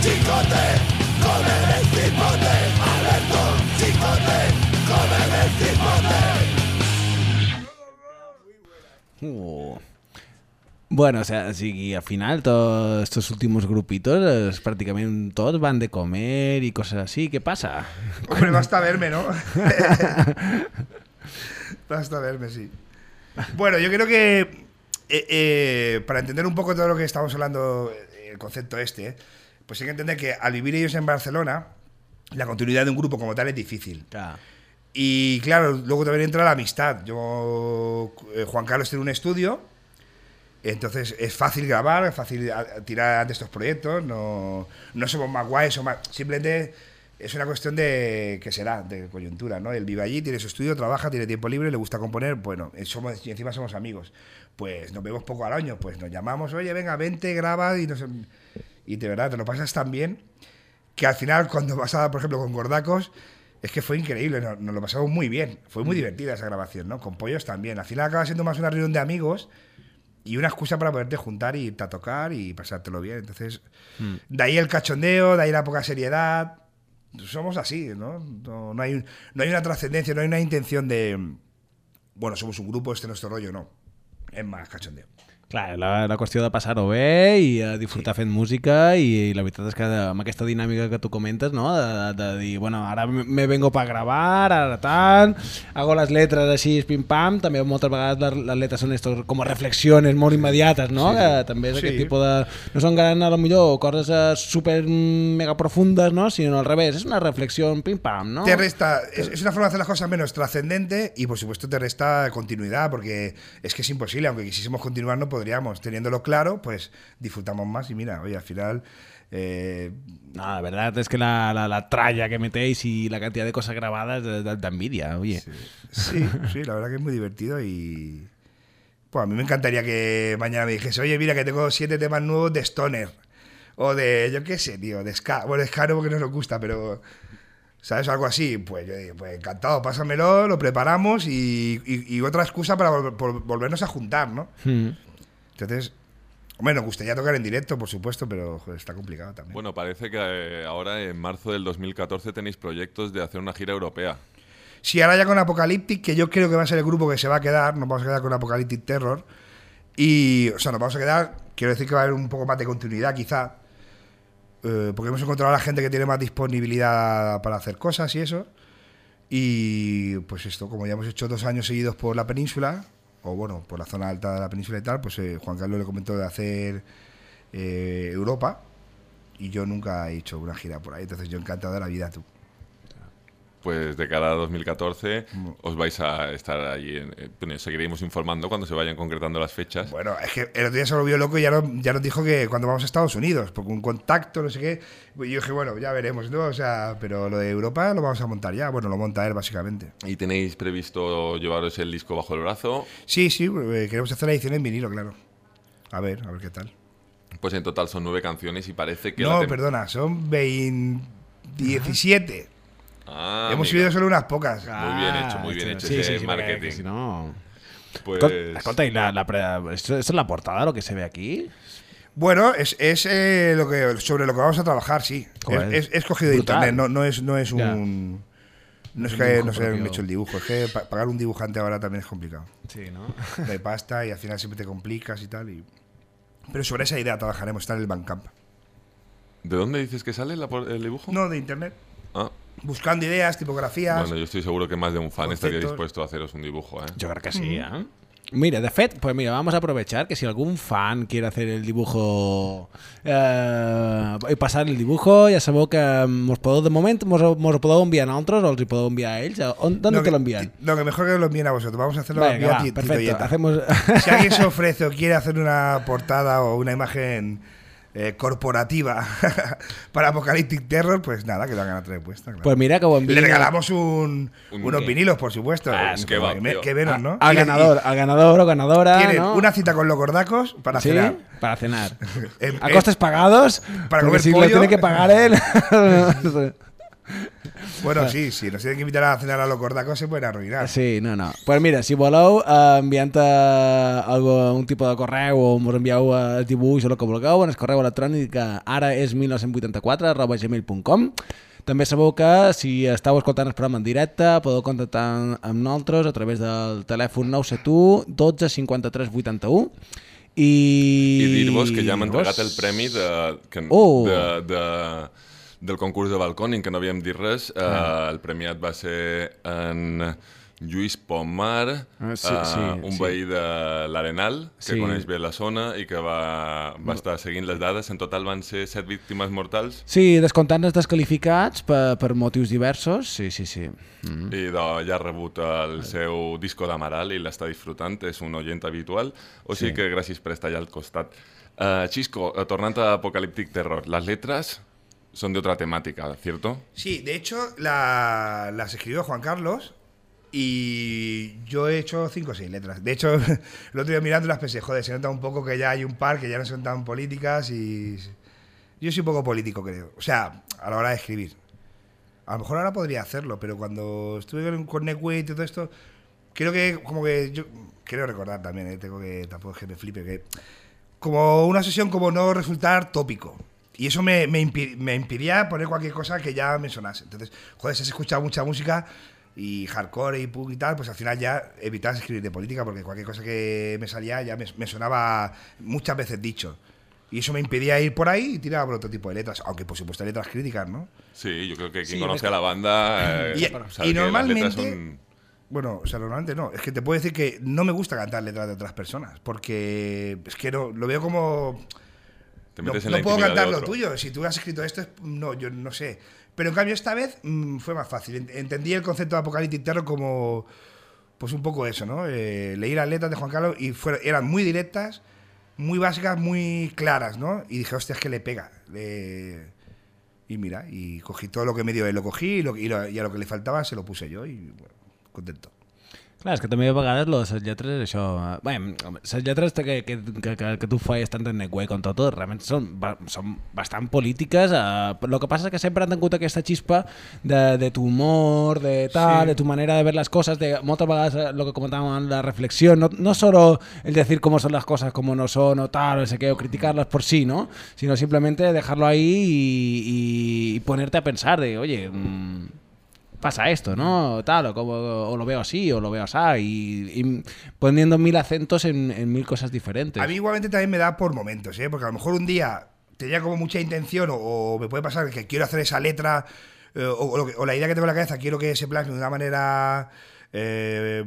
chicote, cómeme el cipote Alberto, chicote, cómeme el cipote Uh. Bueno, o sea, sigui, al final todos estos últimos grupitos, eh, prácticamente todos van de comer y cosas así. ¿Qué pasa? Hombre, basta verme, ¿no? [LAUGHS] basta verme, sí. Bueno, yo creo que eh, eh, para entender un poco todo lo que estamos hablando, eh, el concepto este, pues hay que entender que al vivir ellos en Barcelona, la continuidad de un grupo como tal es difícil. Y claro, luego también entra la amistad. Yo, eh, Juan Carlos tiene un estudio, entonces es fácil grabar, es fácil tirar de estos proyectos. No, no somos más guays o más. Simplemente es una cuestión de que será, de coyuntura, ¿no? Él vive allí, tiene su estudio, trabaja, tiene tiempo libre, le gusta componer. Bueno, eh, somos, y encima somos amigos. Pues nos vemos poco al año, pues nos llamamos, oye, venga, vente, graba y nos. Y de verdad, te lo pasas tan bien que al final, cuando pasaba, por ejemplo, con Gordacos, es que fue increíble, nos, nos lo pasamos muy bien. Fue muy divertida esa grabación, ¿no? Con Pollos también. Al final acaba siendo más una reunión de amigos y una excusa para poderte juntar y irte a tocar y pasártelo bien. Entonces, de ahí el cachondeo, de ahí la poca seriedad. Somos así, ¿no? No, no hay, no hay una trascendencia, no hay una intención de, bueno, somos un grupo, este es nuestro rollo, no. Es más cachondeo. Clar, la, la qüestió de passar-ho bé i uh, disfrutar fent música i, i la veritat és que amb aquesta dinàmica que tu comentes, no? De, de dir, bueno, ara me vengo para grabar, ara tant, hago las letras així, pim-pam, també moltes vegades les, les letras són estos, com reflexiones molt immediates, no? Sí. Que també és Sí. aquest tipus de... No són gran, a lo millor, coses uh, super mega profundes, no? Sinó al revés, és una reflexió pim-pam, no? Te resta, es, es una forma de hacer las cosas menos trascendente y por supuesto te resta continuidad porque es que es imposible, aunque quisiésemos continuar no podríamos. Teniéndolo claro, pues disfrutamos más y mira, oye, al final... eh, No, la verdad es que la, la, la tralla que metéis y la cantidad de cosas grabadas da, da- envidia, oye. sí, sí, la verdad que es muy divertido y... Pues a mí me encantaría que mañana me dijese, oye, mira que tengo siete temas nuevos de Stoner. O de, yo qué sé, tío, de Ska. Bueno, Ska no porque no nos gusta, pero... ¿Sabes? Algo así. Pues yo digo, pues encantado, pásamelo, lo preparamos y, y- y otra excusa para vol- por volvernos a juntar, ¿no? Mm. Entonces, hombre, nos gustaría tocar en directo, por supuesto, pero joder, está complicado también. Bueno, parece que eh, ahora en marzo del 2014 tenéis proyectos de hacer una gira europea. Sí, ahora ya con Apocalyptic, que yo creo que va a ser el grupo que se va a quedar, nos vamos a quedar con Apocalyptic Terror. Y, o sea, nos vamos a quedar, quiero decir que va a haber un poco más de continuidad quizá, eh, porque hemos encontrado a la gente que tiene más disponibilidad para hacer cosas y eso. Y pues esto, como ya hemos hecho dos años seguidos por la península, o bueno, por la zona alta de la península y tal, pues eh, Juan Carlos le comentó de hacer eh, Europa y yo nunca he hecho una gira por ahí, entonces yo encantado de la vida, tú. Pues de cara a 2014 os vais a estar allí. En, bueno, seguiremos informando cuando se vayan concretando las fechas. Bueno, es que el otro día se volvió loco y ya, no- ya nos dijo que cuando vamos a Estados Unidos, porque un contacto, no sé qué. Y yo dije, bueno, ya veremos, ¿no? O sea, pero lo de Europa lo vamos a montar ya. Bueno, lo monta él, básicamente. ¿Y tenéis previsto llevaros el disco bajo el brazo? Sí, sí, eh, queremos hacer la edición en vinilo, claro. A ver, a ver qué tal. Pues en total son nueve canciones y parece que... No, la perdona, son 20 17. Ah, Hemos amigo. subido solo unas pocas. Muy bien hecho, muy bien hecho ese marketing. Si no... Pues... Escolta, escolta, ¿y la, la pre- ¿esto, esto es la portada lo que se ve aquí? Bueno, es, es eh, lo que, sobre lo que vamos a trabajar, sí. Joder, es, es- es cogido de internet, no, no es, no es Ya. un. No es que no se hayan propio. hecho el dibujo, es que pa- pagar un dibujante ahora también es complicado. Sí, ¿no? [LAUGHS] Hay pasta y al final siempre te complicas y tal. Y... Pero sobre esa idea trabajaremos, está en el Bandcamp. ¿De dónde dices que sale la el dibujo? No, de internet. Ah, Buscando ideas, tipografías. bueno, yo estoy seguro que más de un fan estaría dispuesto a haceros un dibujo, ¿eh? Yo creo que sí, ¿eh? Mira, de fet, pues mira, vamos a aprovechar que si algún fan quiere hacer el dibujo eh, y pasar el dibujo, ya sabeu que mos podeu, de moment, mos, mos ho podeu enviar a nosaltres o els hi podeu enviar a ells. On, ¿Dónde No, te que- lo envían? No, que mejor que lo envíen a vosotros. Vamos a hacerlo Venga, va, perfecto. Hacemos... Si alguien se ofrece o quiere hacer una portada o una imagen eh, corporativa [LAUGHS] para Apocalyptic Terror, pues nada, que lo hagan a traer puesta. claro. Pues mira que ho Le envíen regalamos un, Un- unos vinilos, por supuesto. Ah, kebab, que, tío. que menos, ¿no? al Y- ganador, al ganador o ganadora, tienen ¿no? una cita con los gordacos para Sí, cenar. para cenar. [LAUGHS] En- a costes pagados, para comer si lo tiene que pagar él... [LAUGHS] [LAUGHS] Bueno, sí, sí, nos tienen que invitar a cenar a los gordacos, se pueden arruinar. Sí, no, no. Pues mira, si voleu eh, enviant eh, algo, un tipus de correu o ens envieu eh, el dibuix o el que vulgueu, en el correu electrònic que ara és 1984 arroba gmail.com també sabeu que si estàu escoltant el programa en directe podeu contactar amb nosaltres a través del telèfon 971 12 53 81 i... I dir-vos que ja hem entregat el premi de, que, Oh. de, de, del concurs de balcòning, que no havíem dit res. Eh, el premiat va ser en Lluís Pomar, Ah, sí, sí, un sí. veí de l'Arenal, que Sí. coneix bé la zona i que va, va estar seguint les dades. En total van ser set víctimes mortals Sí, descomptant els desqualificats per, per motius diversos, sí, sí, sí. Mm. i de, ja ha rebut el seu disco d'Amaral i l'està disfrutant, és un oient habitual, o sigui que gràcies per estar allà al costat. Uh, Xisco, eh, tornant a Apocalíptic Terror, les letres son de otra temática, ¿cierto? Sí, de hecho, la- las escribió Juan Carlos y yo he hecho cinco o seis letras. De hecho, [LAUGHS] el otro día mirando las pensé, joder, se nota un poco que ya hay un par que ya no son tan políticas y... Yo soy un poco político, creo. O sea, a la hora de escribir. A lo mejor ahora podría hacerlo, pero cuando estuve con- Neckway y todo esto, creo que como que yo... Quiero recordar también, eh, tengo que... Tampoco es que me flipe, que... Como una sesión como no resultar tópico. Y eso me, me, impi- me impedía poner cualquier cosa que ya me sonase. Entonces, joder, si has escuchado mucha música y hardcore y punk y tal, pues al final ya evitabas escribir de política porque cualquier cosa que me salía ya me, me sonaba muchas veces dicho. Y eso me impedía ir por ahí y tirar por otro tipo de letras. Aunque, por supuesto, letras críticas, ¿no? Sí, yo creo que quien Sí, conoce a la banda eh, Y- normalmente- son... Bueno, o sea, normalmente no. Es que te puedo decir que no me gusta cantar letras de otras personas. Porque es que no, lo veo como. Te No, no puedo cantar lo tuyo. Si tú has escrito esto, es- no, yo no sé. Pero en cambio, esta vez mm, fue más fácil. Ent- Entendí el concepto de Apocaliptic Terror como. Pues un poco eso, ¿no? Eh, leí las letras de Juan Carlos y fueron, eran muy directas, muy básicas, muy claras, ¿no? Y dije, hostia, es que le pega. Le- Y mira, y cogí todo lo que me dio él, lo cogí y, lo- y lo- y a lo que le faltaba se lo puse yo y bueno, contento. Clar, és que també a vegades les lletres, això... eh, Bé, les lletres que, que, que, que, que tu feies tant en Negué com tot, realment són, són bastant polítiques. Eh, el que passa és que sempre han tingut aquesta xispa de, de tu humor, de tal, Sí. de tu manera de ver las cosas, de moltes vegades eh, lo que comentábamos la reflexión, no, no solo el decir cómo son las cosas como no son o tal, o, sé qué, o criticarlas por sí, ¿no? Sino simplemente dejarlo ahí y, y- y ponerte a pensar de, oye... mm, pasa esto, ¿no? Tal, o, como, o lo veo así, o lo veo así, y, y poniendo mil acentos en, en mil cosas diferentes. A mí igualmente también me da por momentos, ¿eh? Porque a lo mejor un día tenía como mucha intención o, o me puede pasar que quiero hacer esa letra eh, o, o la idea que tengo en la cabeza, quiero que se plasme de una manera eh,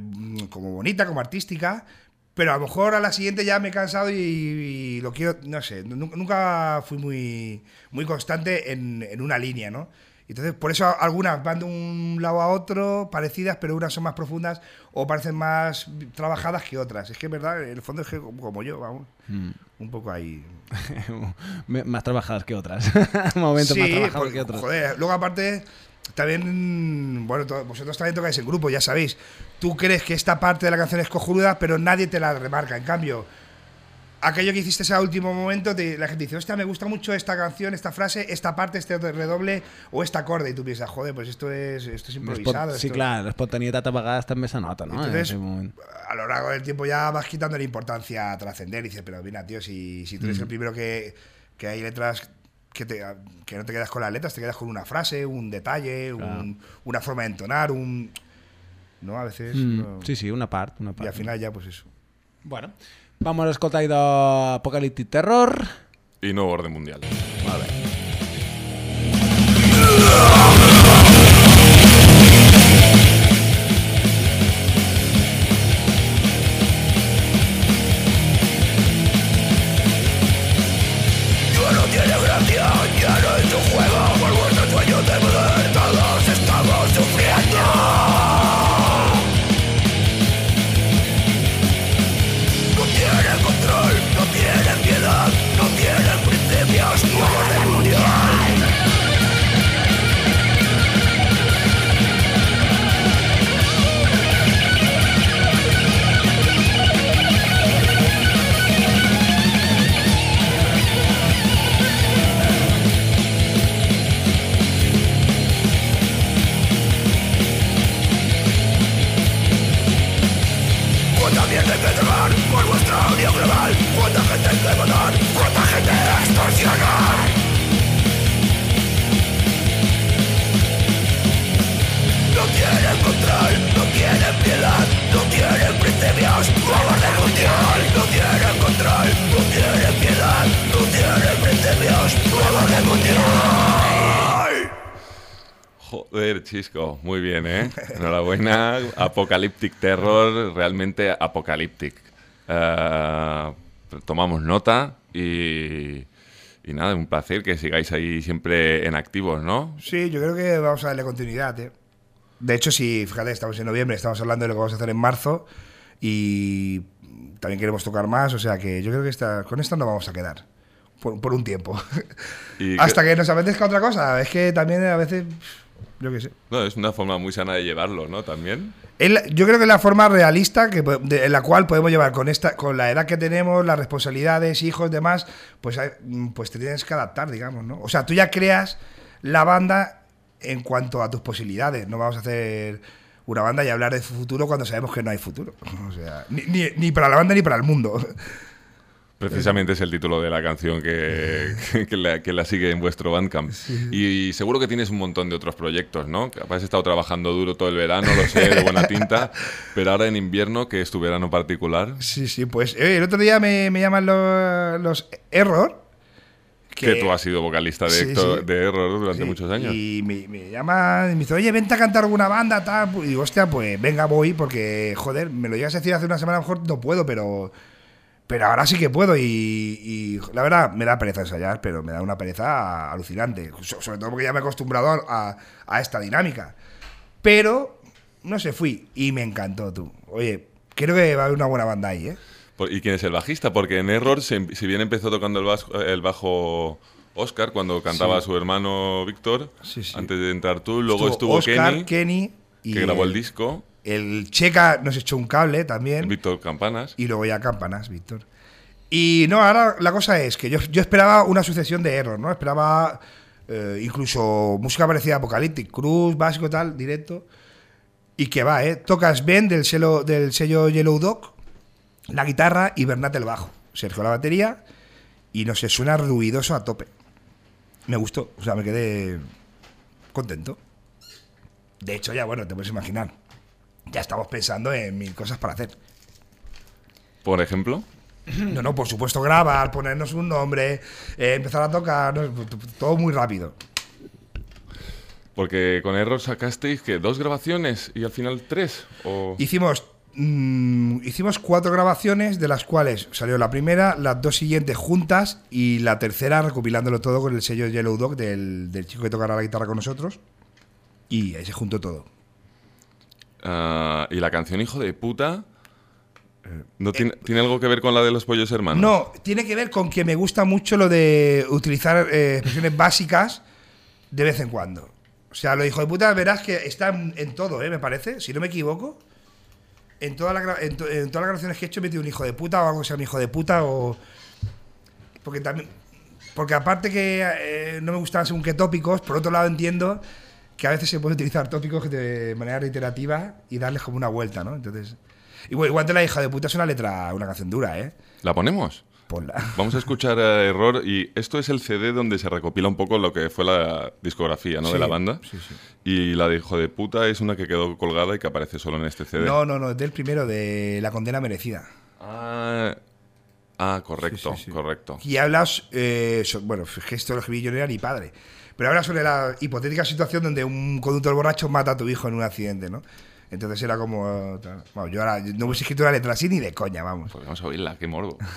como bonita, como artística, pero a lo mejor a la siguiente ya me he cansado y, y lo quiero, no sé, nu- nunca fui muy, muy constante en, en una línea, ¿no? Entonces, por eso algunas van de un lado a otro, parecidas, pero unas son más profundas o parecen más trabajadas que otras. Es que es verdad, en el fondo es que como yo, vamos, un poco ahí. [LAUGHS] Más trabajadas que otras. [LAUGHS] Momentos más trabajados porque, que otros. Joder, luego aparte, también, bueno, vosotros también tocáis en grupo, ya sabéis. Tú crees que esta parte de la canción es cojonuda, pero nadie te la remarca. En cambio, aquello que hiciste a último momento, te- la gente dice, hostia, me gusta mucho esta canción, esta frase, esta parte, este redoble o este acorde. Y tú piensas, joder, pues esto es, esto es improvisado. L'espon- Sí, esto- clar, l'espontaneïtat a vegades també se nota, no? En Entonces, moment. a lo largo del tiempo ya vas quitando la importancia a trascender y dices, pero mira, tío, si, si tú Mm. eres el primero que, que hay letras que, te, que no te quedas con las letras, te quedas con una frase, un detalle, un- una forma de entonar, un... ¿No? A veces... Mm, no. sí, sí, una part, una Y part. al final ya, pues eso. Bueno, Vamos a escoltar de Apocaliptic Terror. y no orden mundial. Molt bé. Uh! Chisco, muy bien, ¿eh? Enhorabuena. Apocalyptic Terror, realmente apocalíptic. Eh, tomamos nota y, y nada, un placer que sigáis ahí siempre en activos, ¿no? Sí, yo creo que vamos a darle continuidad, ¿eh? De hecho, si, fíjate, estamos en noviembre, estamos hablando de lo que vamos a hacer en marzo y también queremos tocar más, o sea que yo creo que esta, con esto no vamos a quedar. Por, por un tiempo. Y [LAUGHS] Hasta que nos apetezca otra cosa. Es que también a veces, yo qué sé. No, es una forma muy sana de llevarlo, ¿no? También. La- yo creo que es la forma realista que, de- en la cual podemos llevar con esta con la edad que tenemos, las responsabilidades, hijos, demás, pues, mm, pues te tienes que adaptar, digamos, ¿no? O sea, tú ya creas la banda en cuanto a tus posibilidades. No vamos a hacer una banda y hablar de futuro cuando sabemos que no hay futuro. [LAUGHS] O sea, ni, ni- ni para la banda ni para el mundo. Precisamente es el título de la canción que, que, la, que la sigue en vuestro Bandcamp. Y, seguro que tienes un montón de otros proyectos, ¿no? Que has estado trabajando duro todo el verano, lo sé, de buena tinta, [LAUGHS] pero ahora en invierno, que es tu verano particular, Sí, sí, pues eh, el otro día me, me llaman los, los Error. que, tú has sido vocalista de, Sí, Héctor- sí. de Error durante Sí, muchos años. Y me, me llama y me dice, oye, vente a cantar alguna banda, tal. Y digo, hostia, pues venga, voy, porque, joder, me lo llegas a decir hace una semana, a lo mejor no puedo, pero. Pero ahora sí que puedo. Y, y la verdad, me da pereza ensayar, pero me da una pereza alucinante. So- sobre todo porque ya me he acostumbrado a, a esta dinámica. Pero, no sé, fui y me encantó tú. Oye, creo que va a haber una buena banda ahí, ¿eh? ¿Y quién es el bajista? Porque en Error, se- si bien empezó tocando el, bas- el bajo Oscar, cuando cantaba su hermano Víctor, Sí, sí. antes de entrar tú, luego estuvo, Oscar, Kenny, y que grabó el- disco, El Checa nos echó un cable también. Víctor Campanas. Y luego ya campanas, Víctor. Y no, ahora la cosa es que yo, yo esperaba una sucesión de errors, ¿no? Esperaba eh, incluso música parecida a Apocalyptic, Cruz, básico, tal, directo. Y que va, ¿eh? Tocas Ben del sello, del sello Yellow Dog, la guitarra y Bernat el bajo. Sergio la batería y no sé, suena ruidoso a tope. Me gustó, o sea, me quedé contento. De hecho, ya bueno, te puedes imaginar. Ya estamos pensando en mil cosas para hacer. Por ejemplo, No, no, por supuesto, grabar, ponernos un nombre, eh, empezar a tocar, no, todo muy rápido. Porque con Error sacasteis que dos grabaciones y al final tres. O... Hicimos, mm, hicimos cuatro grabaciones, de las cuales salió la primera, las dos siguientes juntas y la tercera recopilándolo todo con el sello Yellow Dog del, del chico que tocará la guitarra con nosotros. Y ahí se juntó todo. Ah, y la canción Hijo de puta. ¿No tiene, tiene algo que ver con la de los pollos hermanos? No, tiene que ver con que me gusta mucho lo de utilizar eh, expresiones básicas de vez en cuando. O sea, lo hijo de puta, verás que está en, en todo, ¿eh? Me parece, si no me equivoco. En, toda la en, to- en todas las grabaciones que he hecho he metido un hijo de puta o algo que sea mi hijo de puta o... Porque también... Porque aparte que eh, no me gustan según qué tópicos, por otro lado entiendo que a veces se puede utilizar tópicos de manera reiterativa y darles como una vuelta, ¿no? Entonces... Igual, igual de la hija de puta es una letra, una canción dura, ¿eh? ¿La ponemos? Ponla. [LAUGHS] Vamos a escuchar a Error y esto es el CD donde se recopila un poco lo que fue la discografía ¿no? Sí, de la banda. sí, sí. Y la de Hijo de puta es una que quedó colgada y que aparece solo en este CD. No, no, no, es del primero, de la condena merecida. Ah, ah, correcto, correcto. Y hablas, eh, so- bueno, es que esto lo escribí yo no era ni padre, pero hablas sobre la hipotética situación donde un conductor borracho mata a tu hijo en un accidente, ¿no? Entonces era como... tal. Vamos, yo ahora no hubiese escrito una letra así ni de coña, vamos. Pues vamos a oírla, qué morbo. [LAUGHS]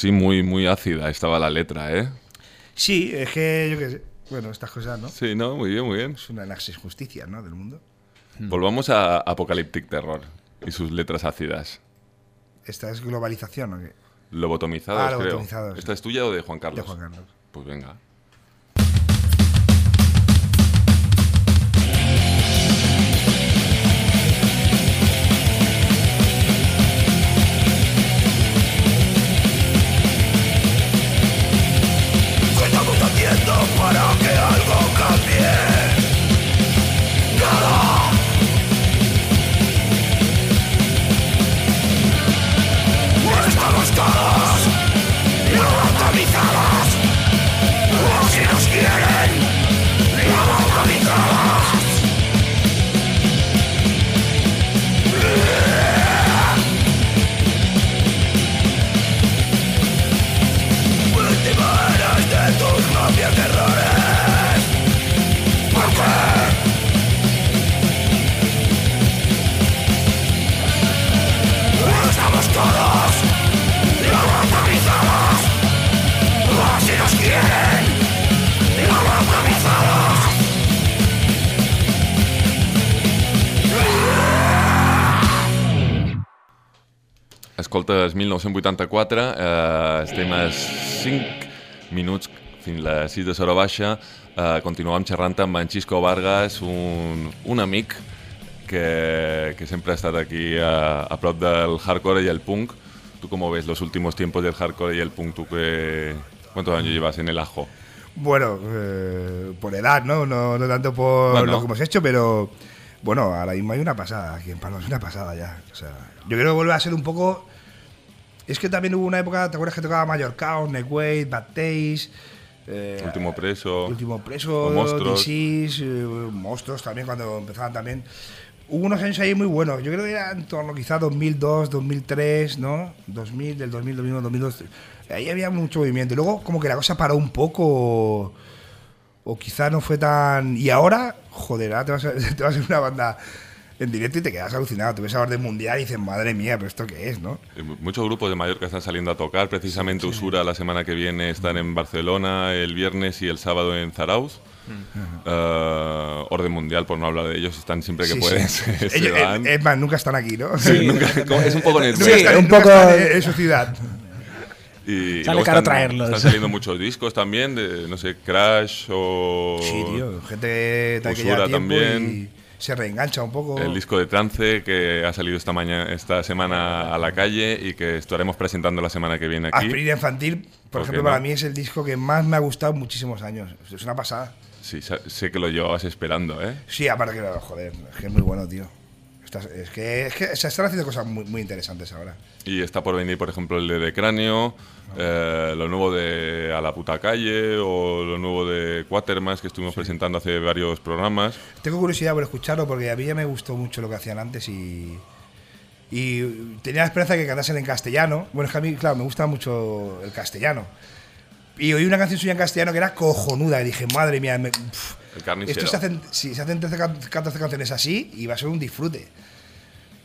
sí, muy, muy ácida estaba la letra, ¿eh? Sí, es que yo qué sé. Bueno, estas cosas, ¿no? Sí, no, muy bien, muy bien. Es una de las injusticias, ¿no? Del mundo. Volvamos a Apocalyptic Terror y sus letras ácidas. Esta es globalización, ¿o qué? Lobotomizados, Ah, creo. lobotomizados, ¿Esta es tuya o de Juan De Carlos? Juan Carlos. Pues venga. para que algo cambie? Nada. Estamos todos no organizados, o si nos quieren. solos Lobotomizados Escoltes 1984, eh, estem a 5 minuts fins a les 6 de Sora Baixa. Eh, continuem xerrant amb en Xisco Vargas, un, un amic que que sempre ha estat aquí a, a prop del hardcore y el punk. ¿Tú cómo ves los últimos tiempos del hardcore y el punk? ¿Tú qué, ¿Cuántos años llevas en el ajo? Bueno, eh, por edad, ¿no? ¿no? No tanto por Bueno. lo que hemos hecho, pero bueno, ahora mismo hay una pasada aquí en Palma, es una pasada ya. O sea, yo creo que vuelve a ser un poco. Es que también hubo una época, ¿te acuerdas que tocaba Mallorca, Neck Weight, Bad Taste? eh, Último preso. Último Preso, Monstruos. Eh, Monstruos también, cuando empezaban también. Hubo unos años ahí muy buenos. Yo creo que era en torno quizá 2002, 2003, ¿no? 2000, del 2000, 2001, 2002. Ahí había mucho movimiento. Y luego como que la cosa paró un poco o, o quizá no fue tan... Y ahora, joder, ahora te vas, a, [LAUGHS] te vas a ver una banda en directo y te quedas alucinado. Te ves a hablar del mundial y dices, madre mía, pero esto qué es, ¿no? Eh, Muchos grupos de Mallorca están saliendo a tocar. Precisamente Usura la semana que viene están en Barcelona, el viernes y el sábado en Zarauz. Eh, Orden Mundial, por no hablar de ellos, están siempre que Sí, pueden. sí. [LAUGHS] se- se Ellos, eh, van. es más, nunca están aquí, ¿no? Nunca- es un poco Nunca network. están, un poco- en, en su ciudad. Y Sale caro están, traerlos. Están saliendo muchos discos también, de, no sé, Crash o Sí, tío. Gente que tiempo también. y se reengancha un poco. el disco de Trance que ha salido esta mañana, esta semana a la calle y que estaremos presentando la semana que viene aquí. Aspirina Infantil, por ¿Por qué ejemplo, no? para mí es el disco que más me ha gustado en muchísimos años. Es una pasada. Sí, sé que lo llevabas esperando, ¿eh? Sí, aparte que, joder, es que es muy bueno, tío. Estás- es, que, es que se están haciendo cosas muy, muy interesantes ahora. Y está por venir, por ejemplo, el de, de Cráneo, eh, lo nuevo de A la puta calle o lo nuevo de Quatermass que estuvimos presentando hace varios programas. Tengo curiosidad por escucharlo porque a mí ya me gustó mucho lo que hacían antes y. Y tenía la esperanza de que cantasen en castellano. Bueno, es que a mí, claro, me gusta mucho el castellano. Y oí una canción suya en castellano que era cojonuda. Y dije, madre mía, me- El carnicero. esto se hacen, si se hacen 13, can- 14 canciones así, y va a ser un disfrute.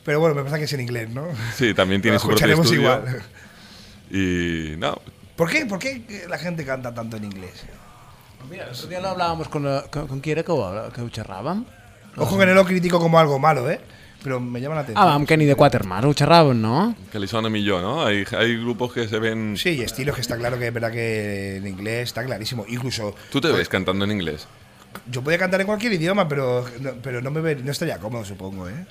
Pero bueno, me pasa que es en inglés, ¿no? Sí, también tiene su propio escucharemos estudio. igual. Y no, ¿Por qué, ¿Por qué la gente canta tanto en inglés? Mira, el otro día lo hablábamos con, eh, con, con era que xerràvem. Ojo que no lo critico como algo malo, ¿eh? Pero me llama la atención. Ah, amb Kenny de Quatermass, ho no? que le suena a millón, ¿no? Hay, hay grupos que se ven... Sí, y estilos que está claro que es verdad que en inglés está clarísimo. Incluso ¿Tú te ves cantando en inglés? yo podía cantar en cualquier idioma, pero no, pero no me ve- no estaría cómodo, supongo, ¿eh?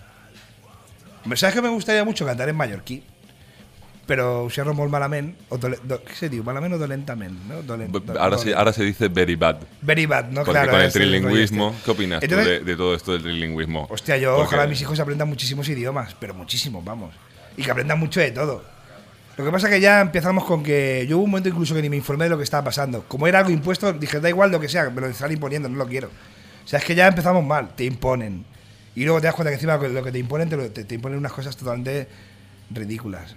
¿Sabes que me gustaría mucho cantar en mallorquí? Pero usarlo molt malament, o dole, do, ¿qué se diu? Malament o dolentament, ¿no? Do- Ahora se, ahora se dice very bad. Very bad, ¿no? Porque claro. con el trilingüismo, este. ¿qué opinas tú de, de todo esto del trilingüismo? Hostia, yo Porque- ojalá mis hijos aprendan muchísimos idiomas, pero muchísimos, vamos. Y que aprendan mucho de todo. Lo que pasa es que ya empezamos con que. Yo hubo un momento incluso que ni me informé de lo que estaba pasando. Como era algo impuesto, dije, da igual lo que sea, me lo están imponiendo, no lo quiero. O sea, es que ya empezamos mal, te imponen. Y luego te das cuenta que encima lo que te imponen, te, lo- te- te imponen unas cosas totalmente ridículas.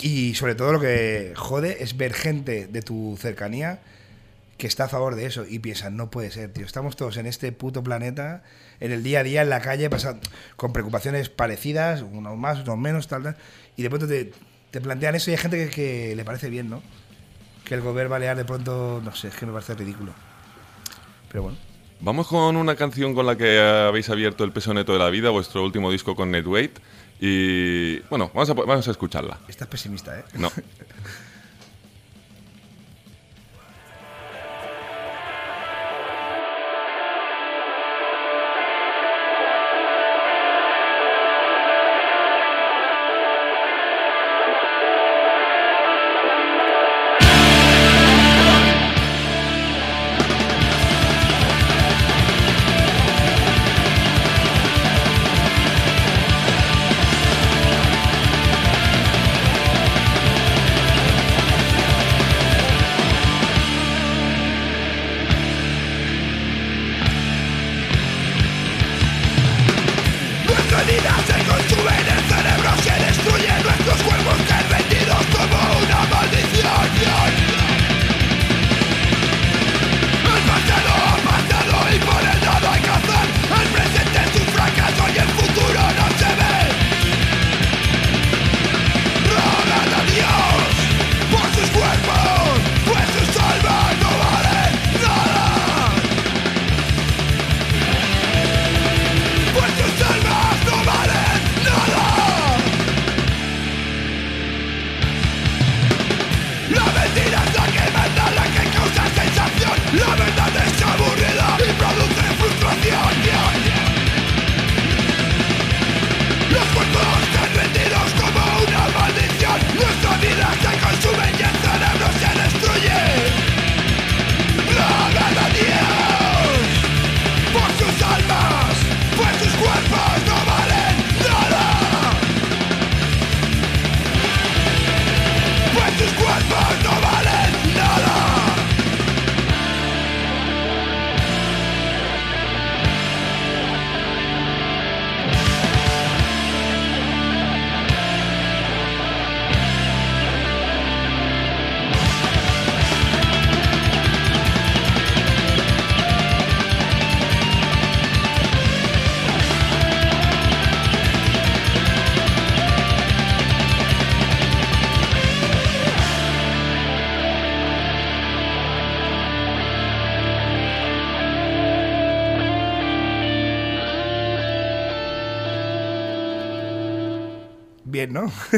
Y sobre todo lo que jode es ver gente de tu cercanía que está a favor de eso y piensan, no puede ser, tío, estamos todos en este puto planeta, en el día a día, en la calle, pasando, con preocupaciones parecidas, unos más, unos menos, tal, tal, y de pronto te, te plantean eso y hay gente que, le parece bien, ¿no? Que el gobierno balear de pronto, no sé, es que me parece ridículo. Pero bueno. Vamos con una canción con la que habéis abierto el peso neto de la vida, vuestro último disco con Netweight. Y bueno, vamos a, vamos a escucharla. Estás pesimista, ¿eh? No. [LAUGHS]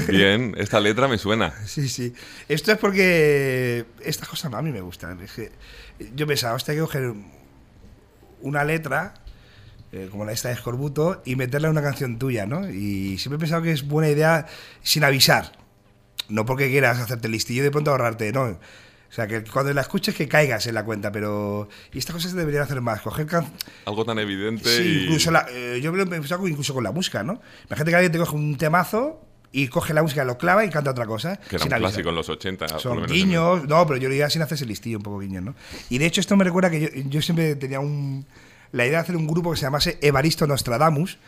[LAUGHS] Bien, esta letra me suena. Sí, sí. Esto es porque estas cosas a mí me gustan. Es que yo pensaba, hostia, hay que coger una letra, eh, como la esta de Escorbuto, y meterla en una canción tuya, ¿no? Y siempre he pensado que es buena idea sin avisar. No porque quieras hacerte el listillo y de pronto ahorrarte, no. O sea, que cuando la escuches que caigas en la cuenta, pero... Y estas cosas se deberían hacer más. Coger can- Algo tan evidente Sí, y... incluso la- eh, yo he pensado incluso con la música, ¿no? Imagínate que alguien te coge un temazo y coge la música, lo clava y canta otra cosa. Que era un avisar. clásico en los 80. por lo Son en- guiños, no, pero yo lo diría sin hacerse listillo, un poco guiños, ¿no? Y de hecho esto me recuerda que yo, yo siempre tenía un, la idea de hacer un grupo que se llamase Evaristo Nostradamus,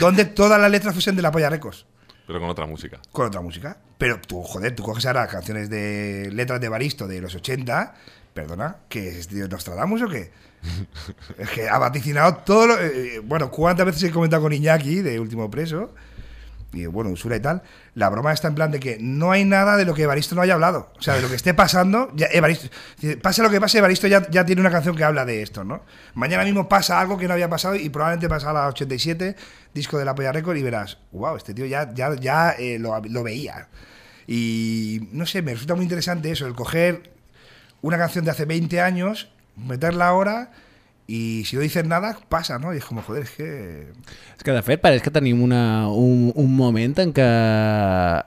donde [LAUGHS] todas las letras fuesen de la polla Records, Pero con otra música. con otra música. Pero tú, joder, tú coges ahora canciones de letras de Evaristo de los 80, perdona, ¿qué es de Nostradamus o qué? [LAUGHS] es que ha vaticinado todo lo... eh, bueno, ¿cuántas veces he comentado con Iñaki, de Último Preso? Y bueno, usura y tal, la broma está en plan de que no hay nada de lo que Evaristo no haya hablado. O sea, de lo que esté pasando, ya Evaristo, pase lo que pase, Evaristo ya, ya tiene una canción que habla de esto, ¿no? Mañana mismo pasa algo que no había pasado y probablemente pasa a la 87, disco de la Polla Record, y verás, wow, este tío ya, ya, ya eh, lo, lo veía. Y no sé, me resulta muy interesante eso, el coger una canción de hace 20 años, meterla ahora y si no dices nada, pasa, ¿no? Y es como, joder, es que... És que, de fet, pareix que tenim una, un, un moment en què,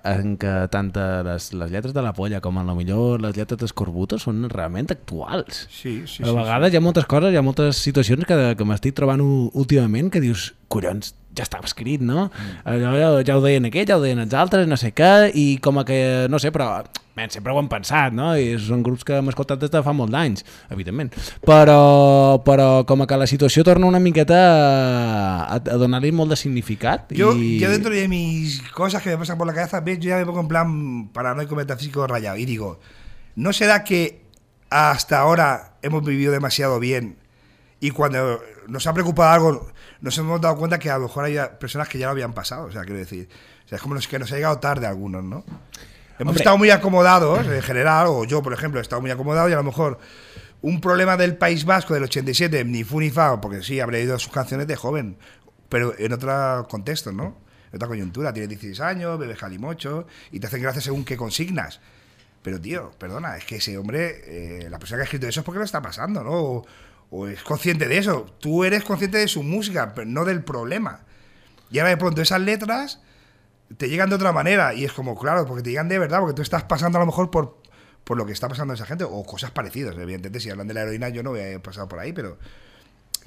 en què tant les, les lletres de la polla com a lo millor les lletres d'Escorbuto són realment actuals. Sí, sí, a sí, vegades hi ha moltes coses, hi ha moltes situacions que, que m'estic trobant últimament que dius, collons, ja estava escrit, no? Mm. Allò, ja, ja ho deien aquell, ja ho deien els altres, no sé què, i com a que, no sé, però men, sempre ho han pensat, no? I són grups que hem escoltat des de fa molts anys, evidentment. Però, però com a que la situació torna una miqueta a, a donar-li molt de significat. Yo, i... yo dentro de mis cosas que me pasan por la cabeza, ¿ves? yo ya me pongo en plan paranoico metafísico rayado y digo, ¿no será que hasta ahora hemos vivido demasiado bien y cuando nos ha preocupado algo nos hemos dado cuenta que a lo mejor hay personas que ya lo habían pasado? O sea, quiero decir, o sea, es como los que nos ha llegado tarde a algunos, ¿no? Hemos Hombre. estado muy acomodados en general, o yo, por ejemplo, he estado muy acomodado y a lo mejor un problema del País Vasco del 87, ni fu ni fa, porque sí, habré ido sus canciones de joven, pero en otro contexto, ¿no? En otra coyuntura, tienes 16 años, bebes jalimocho y te hacen gracia según qué consignas. Pero, tío, perdona, es que ese hombre, eh, la persona que ha escrito eso es porque lo está pasando, ¿no? O, o es consciente de eso. Tú eres consciente de su música, pero no del problema. Y ahora de pronto esas letras te llegan de otra manera. Y es como, claro, porque te llegan de verdad, porque tú estás pasando a lo mejor por, por lo que está pasando a esa gente, o cosas parecidas. Evidentemente, si hablan de la heroína, yo no he pasado por ahí, pero.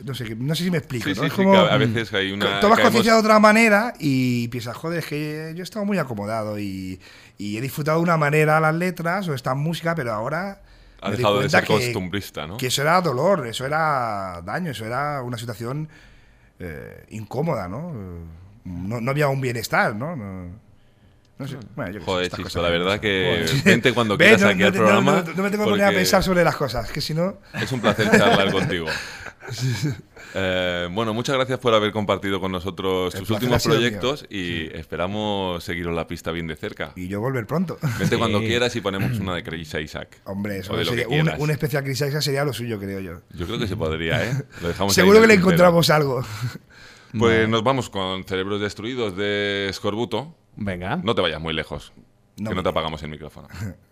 No sé, no sé si me explico. Sí, ¿no? sí, es sí, como, que a- a veces hay una- Tomas conciencia de otra manera y piensas, joder, es que yo he estado muy acomodado y, y he disfrutado de una manera las letras o esta música, pero ahora. Ha dejado de ser que- costumbrista, ¿no? Que eso era dolor, eso era daño, eso era una situación eh, incómoda, ¿no? ¿no? No había un bienestar, ¿no? No, no sé. Bueno, yo sé, Joder, cosas la verdad que Joder. vente cuando Ve, quieras no- aquí al programa. No, me tengo que poner a pensar sobre las cosas, que si no. Es un placer charlar contigo. [LAUGHS] Eh, bueno, muchas gracias por haber compartido con nosotros tus últimos proyectos y esperamos seguiros la pista bien de cerca. Y yo volver pronto. Vente Sí. cuando quieras y ponemos una de Chris Isaac. Hombre, eso sería un, especial Chris Isaac sería lo suyo, creo yo. Yo creo que se podría, ¿eh? Lo dejamos ahí Seguro que le encontramos algo. Pues nos vamos con Cerebros Destruidos de Scorbuto. Venga. No te vayas muy lejos, No que no te apagamos el micrófono. [LAUGHS]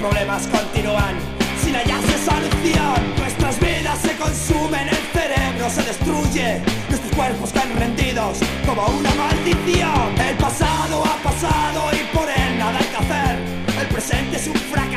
problemas continúan sin hallarse solución. Nuestras vidas se consumen en se destruye, nuestros cuerpos caen rendidos como una maldición. El pasado ha pasado y por él nada hay que hacer. El presente es un fracaso.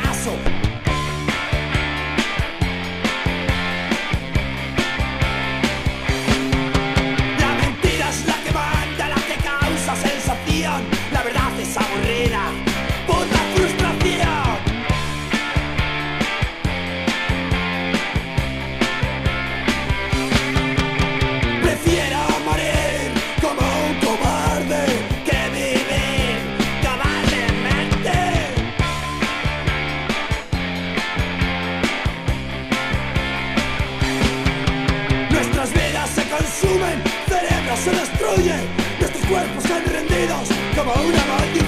Cuerpos caen rendidos como una maldición.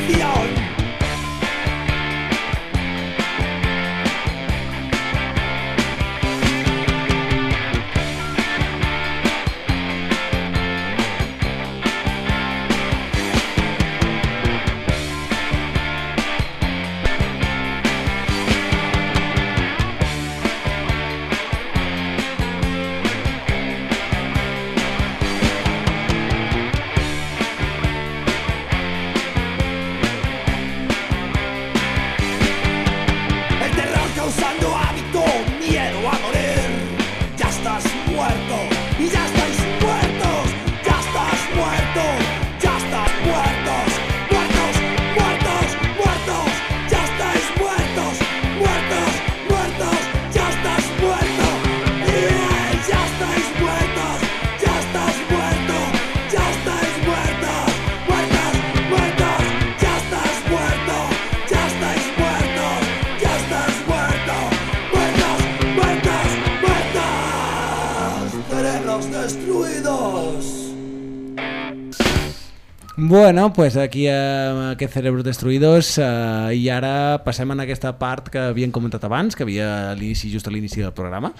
Bueno, pues aquí eh, aquest Cerebros Destruïdos eh, i ara passem en aquesta part que havíem comentat abans, que havia a l'inici, just a l'inici del programa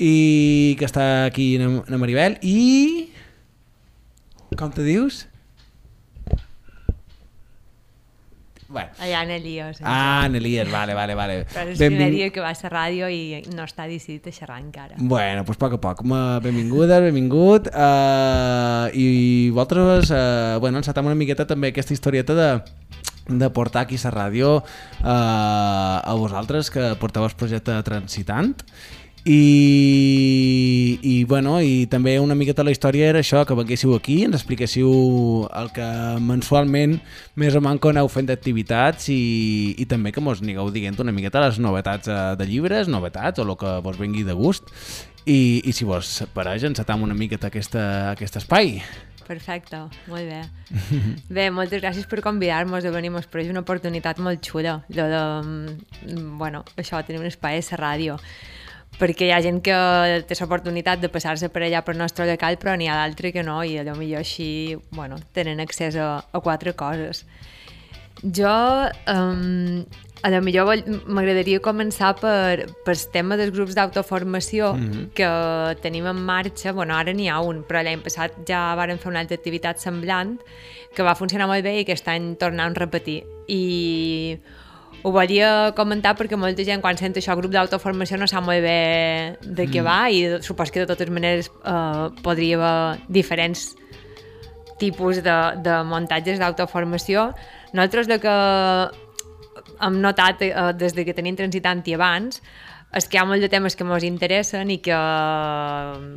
i que està aquí na, na Maribel i... Com te dius? Bueno. Allà en Elios. Ah, en Elias, vale, vale, vale. Però és el primer dia que va a la ràdio i no està decidit a xerrar encara. Bueno, doncs poc a poc. Benvinguda, benvingut. Uh, I vosaltres, uh, bueno, encetem una miqueta també aquesta historieta de de portar aquí a la ràdio uh, a vosaltres que porteu el projecte Transitant i, i, bueno, i també una miqueta la història era això, que venguéssiu aquí, ens expliquéssiu el que mensualment més o manco aneu fent d'activitats i, i també que mos anigueu dient una miqueta les novetats eh, de llibres, novetats o el que vos vengui de gust i, i si vos pareix encetam una miqueta aquesta, aquest espai. Perfecte, molt bé. [LAUGHS] Bé, moltes gràcies per convidar-nos a venir, mos pareix una oportunitat molt xula, lo de, mm, bueno, això, tenir un espai a la ràdio, perquè hi ha gent que té l'oportunitat de passar-se per allà per nostre local, però n'hi ha d'altres que no, i a lo millor així, bueno, tenen accés a, a quatre coses. Jo, um, a lo millor m'agradaria començar per, per el tema dels grups d'autoformació mm -hmm. que tenim en marxa. bueno, ara n'hi ha un, però l'any passat ja varen fer una altra activitat semblant que va funcionar molt bé i aquest any tornant a repetir. I ho volia comentar perquè molta gent quan sent això grup d'autoformació no sap molt bé de què mm. va i supos que de totes maneres eh, podria haver diferents tipus de, de muntatges d'autoformació. Nosaltres el que hem notat eh, des de que tenim transitant i abans és que hi ha molts de temes que ens interessen i que,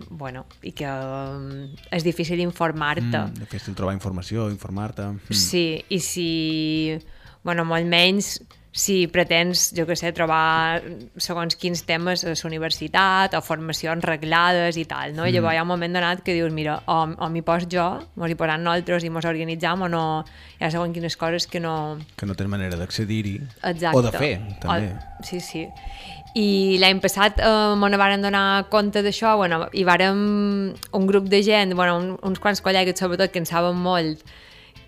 bueno, i que eh, és difícil informar-te. Mm, difícil trobar informació, informar-te. Mm. Sí, i si, bueno, molt menys si pretens, jo que sé, trobar segons quins temes a la universitat o formacions reglades i tal, no? Mm. Llavors hi ha un moment donat que dius, mira, o, o m'hi pos jo, mos hi posam nosaltres i mos organitzam o no, hi ha segons quines coses que no, Que no tens manera d'accedir-hi. Exacte. O de fer, també. O, sí, sí. I l'any passat eh, m'ho varen donar compte d'això, bueno, hi vàrem un grup de gent, bueno, un, uns quants col·legues sobretot que en saben molt,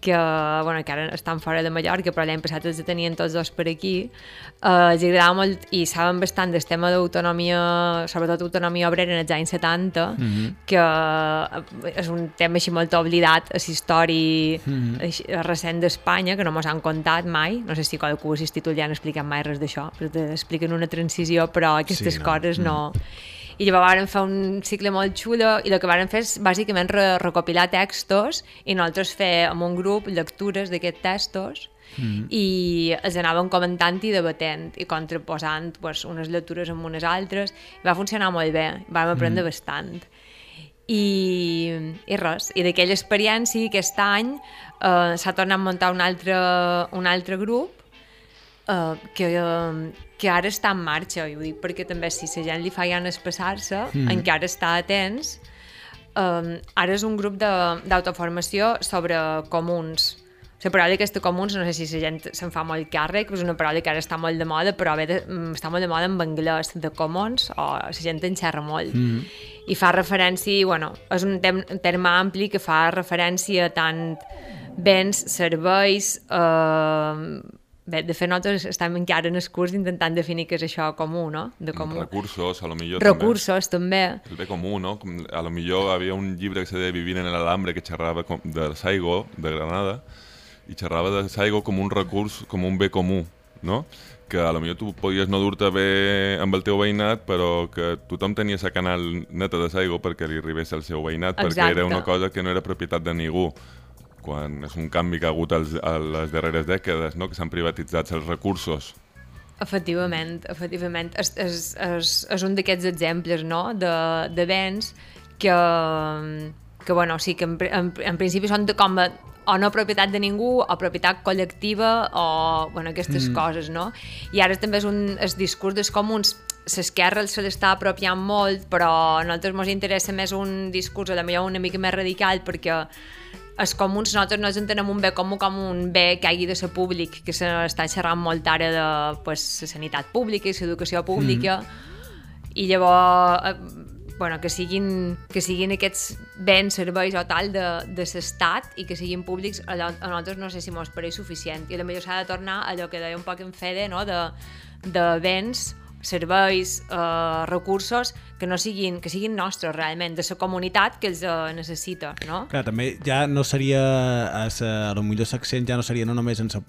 que, bueno, que ara estan fora de Mallorca, però l'any passat els tenien tots dos per aquí, eh, els agradava molt i saben bastant del tema d'autonomia, sobretot autonomia obrera en els anys 70, mm -hmm. que eh, és un tema així molt oblidat a la història mm -hmm. recent d'Espanya, que no mos han contat mai, no sé si qualcú a l'institut ja han explicat mai res d'això, però t'expliquen una transició, però aquestes Sí, no? no? coses no... I llavors varen fer un cicle molt xulo i el que varen fer és bàsicament re recopilar textos i nosaltres fer amb un grup lectures d'aquests textos Mm. i els anàvem comentant i debatent i contraposant pues, unes lectures amb unes altres i va funcionar molt bé, vam aprendre mm. bastant i, i res, i d'aquella experiència aquest any eh, s'ha tornat a muntar un altre, un altre grup eh, que, eh, que ara està en marxa, i ho dic perquè també si la gent li fa ganes passar-se, mm. encara està a temps, eh, ara és un grup de- d'autoformació sobre comuns. La paraula aquesta comuns, no sé si la gent se'n fa molt càrrec, però és una paraula que ara està molt de moda, però ve de, mm, està molt de moda en anglès, de commons, o la gent en xerra molt. Mm. I fa referència, bueno, és un terme ampli que fa referència a tant béns, serveis, eh, Bé, de fet, nosaltres estem encara en el curs intentant definir què és això comú, no? De comú. Recursos, a lo millor Recursos, també. també. El bé comú, no? Com a lo millor havia un llibre que se deia Vivir en el alambre que xerrava com, de Saigo, de Granada, i xerrava de Saigo com un recurs, com un bé comú, no? que a lo millor tu podies no dur-te bé amb el teu veïnat, però que tothom tenia la canal neta de Saigo perquè li arribés al seu veïnat, perquè Exacte. era una cosa que no era propietat de ningú quan és un canvi que ha hagut als, a les darreres dècades, no? que s'han privatitzat els recursos. Efectivament, efectivament. És, és, és, és un d'aquests exemples, no?, de, de béns que, que bueno, sí, que en, en, en principi són de com a, o no propietat de ningú, o propietat col·lectiva, o, bueno, aquestes mm. coses, no? I ara també és un el discurs dels comuns l'esquerra se l'està apropiant molt, però a nosaltres ens interessa més un discurs a la millor una mica més radical, perquè els comuns nosaltres no ens entenem un bé comú com un bé que hagi de ser públic, que s'està xerrant molt ara de pues, la sanitat pública i l'educació pública, mm. i llavors eh, bueno, que, siguin, que siguin aquests béns, serveis o tal de, de l'estat i que siguin públics, allò, a nosaltres no sé si mos pareix suficient. I potser s'ha de tornar a allò que deia un poc en Fede, no? de, de béns, serveis, eh, recursos que no siguin, que siguin nostres realment, de la comunitat que els eh, necessita, no? Clar, també ja no seria, a, sa, a lo millor l'accent ja no seria no només en la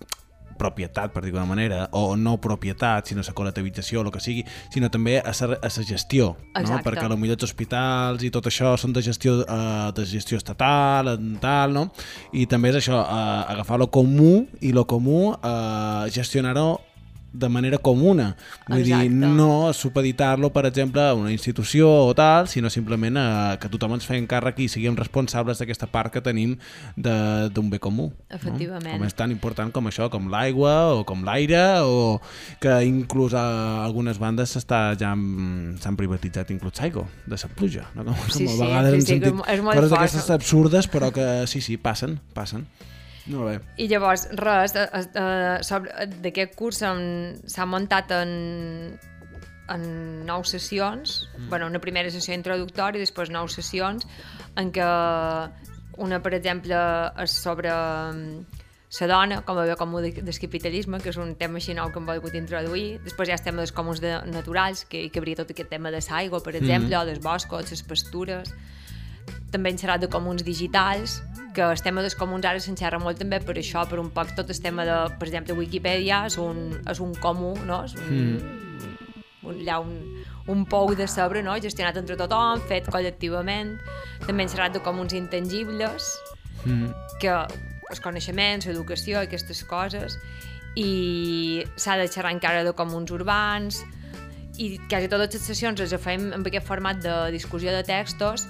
propietat, per dir d'alguna manera, o no propietat, sinó la col·lectivització, o el que sigui, sinó també a la, a la gestió, no? Perquè a lo millor els hospitals i tot això són de gestió, eh, de gestió estatal, tal, no? I també és això, eh, agafar lo comú i lo comú eh, gestionar-ho de manera comuna. Vull Exacte. dir, no supeditar-lo, per exemple, a una institució o tal, sinó simplement a que tothom ens fem càrrec i siguem responsables d'aquesta part que tenim de- d'un bé comú. Efectivament. No? Com és tan important com això, com l'aigua o com l'aire, o que inclús a algunes bandes s'està ja mm, s'han privatitzat inclús l'aigua de la pluja. No? Com, Sí, com a sí, vegades sí, hem sí, que sentit és molt coses d'aquestes absurdes, però que sí, sí, passen, passen. Molt bé. I llavors, res, eh, eh, sobre- d'aquest curs s'ha muntat en, en nou sessions, mm. bueno, una primera sessió introductòria i després nou sessions, en què una, per exemple, és sobre mm, la dona, com a bé comú de- del capitalisme, que és un tema així nou que hem volgut introduir. Després hi ha el tema dels comuns de, naturals, que hi cabria tot aquest tema de l'aigua, per exemple, mm. o dels boscos, les pastures també hem xerrat de comuns digitals, que el tema dels comuns ara se'n xerra molt també per això, per un poc tot el tema de, per exemple, Wikipedia és un, és un comú, no? És un, mm. un, allà un, un pou de sabre, no? gestionat entre tothom, fet col·lectivament. També hem xerrat de comuns intangibles, Mm. que els coneixements, l'educació, aquestes coses, i s'ha de xerrar encara de comuns urbans, i quasi totes les sessions les fem amb aquest format de discussió de textos,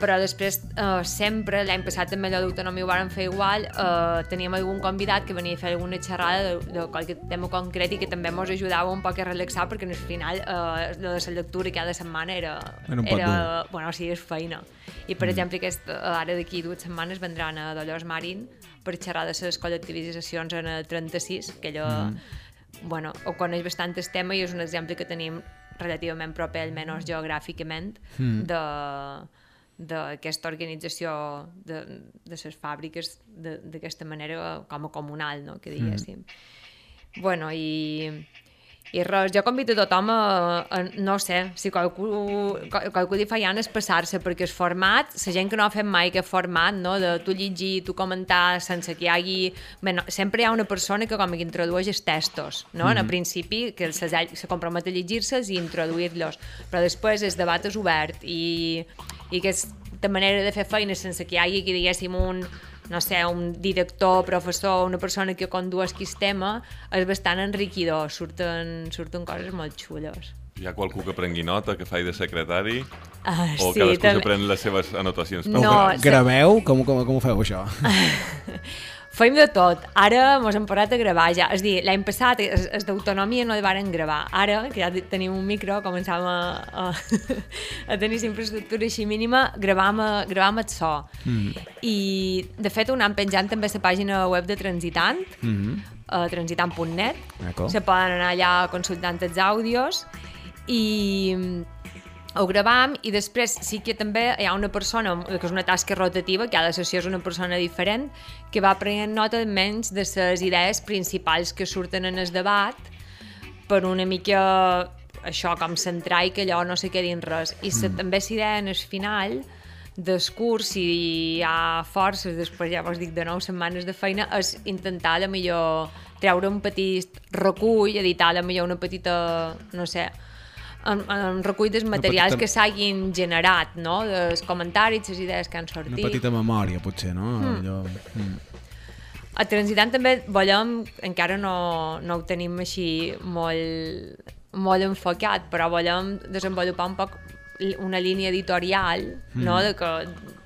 però després eh, sempre, l'any passat també allò d'autonomia ho vàrem fer igual, eh, teníem algun convidat que venia a fer alguna xerrada de, de qualque tema concret i que també ens ajudava un poc a relaxar perquè al final eh, lo de la lectura cada setmana era, Era era bueno, sí, és feina. I per mm. exemple, aquest, eh, ara d'aquí dues setmanes vendran a Dolors Marín per xerrar de les col·lectivitzacions en el 36, que allò mm. bueno, ho coneix bastant el tema i és un exemple que tenim relativament proper, almenys geogràficament, mm. de d'aquesta organització de, de les fàbriques de- d'aquesta manera com a comunal, no? que diguéssim. Mm. Bueno, i, I res, jo convido tothom a, a no sé, si qualcú, qual- qualcú li fa ganes passar-se, perquè el format, la gent que no ha fet mai aquest format, no? de tu llegir, tu comentar, sense que hi hagi... Bé, no, sempre hi ha una persona que com que introdueix els textos, no? Mm -hmm. En principi, que se, se compromet a llegir-se'ls i introduir-los, però després el debat és obert i, i aquesta manera de fer feina sense que hi hagi, que diguéssim, un, no sé, un director, professor, una persona que condueix aquest tema, és bastant enriquidor, surten, surten coses molt xules. Hi ha qualcú que prengui nota, que faci de secretari, Ah, o sí, cadascú també- se pren les seves anotacions. No, se- Graveu? Com, com, com ho feu, això? [LAUGHS] Fem de tot. Ara mos hem parat a gravar ja. És a dir, l'any passat es, es d'autonomia no el varen gravar. Ara, que ja tenim un micro, començàvem a, a, [LAUGHS] a tenir infraestructura així mínima, gravam, a, gravam el so. Mm. I, de fet, ho anam penjant també a la pàgina web de Transitant, mm -hmm. a transitant.net. D'acord. Se poden anar allà consultant els àudios i ho gravam i després sí que també hi ha una persona, que és una tasca rotativa, cada sessió és una persona diferent, que va prenent nota menys de les idees principals que surten en el debat per una mica això, com centrar i que allò no se quedi en res. I se, mm. també s'idea en el final del curs, si hi ha forces, després ja vos dic de nou setmanes de feina, és intentar a millor treure un petit recull, editar a millor una petita, no sé, un, un recull dels materials petita- que s'hagin generat, no? dels comentaris, les idees que han Una sortit. petita memòria, potser, no? Mm. Allò... Mm. A Transitant també volem, encara no, no ho tenim així molt, molt enfocat, però volem desenvolupar un poc una línia editorial, mm. no? de, que,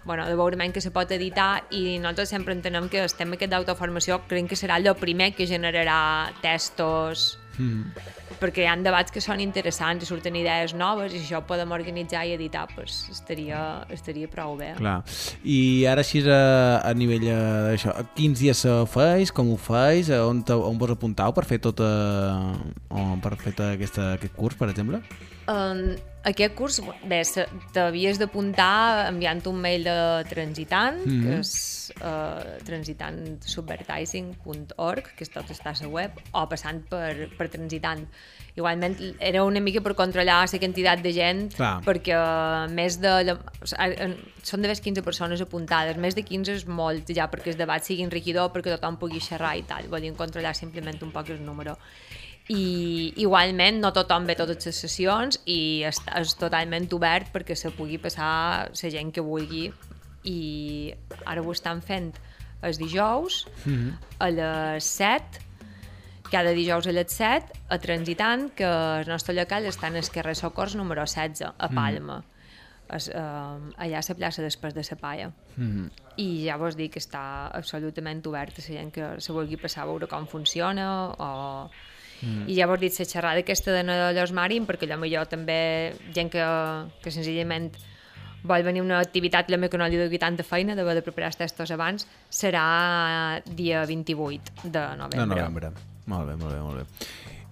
bueno, de veure que se pot editar i nosaltres sempre entenem que el tema aquest d'autoformació creiem que serà el primer que generarà textos Mm. perquè hi ha debats que són interessants i surten idees noves i si això ho podem organitzar i editar pues, estaria, estaria prou bé. Clar. I ara així a, a nivell eh, d'això, quins dies se feis, com ho feis, on, on vos apuntau per fer tot eh, o per fer aquesta, aquest curs, per exemple? Um, aquest curs, bé, t'havies d'apuntar enviant un mail de Transitant, mm -hmm. que és uh, transitantsubvertising.org, que és tot està a la web, o passant per, per Transitant. Igualment, era una mica per controlar la quantitat de gent, Clar. perquè més de... Són de 15 persones apuntades, més de 15 és molt, ja perquè el debat sigui enriquidor, perquè tothom pugui xerrar i tal. Volien controlar simplement un poc el número i igualment no tothom ve totes les sessions i és, és totalment obert perquè se pugui passar la gent que vulgui. I ara ho estan fent els dijous a les 7 cada dijous a les 7 a Transitant que el nostre local està en el carrer Socors número 16 a Palma. Es, eh, allà a la plaça després de la palla i ja vos dic que està absolutament obert a la gent que se vulgui passar a veure com funciona o... Mm. I ja vos dit la xerrada aquesta de nedadors marin perquè allò millor també gent que, que senzillament vol venir a una activitat la que no li dugui tanta feina d'haver de preparar els textos abans serà dia 28 de novembre. De novembre. Molt bé, molt bé, molt bé.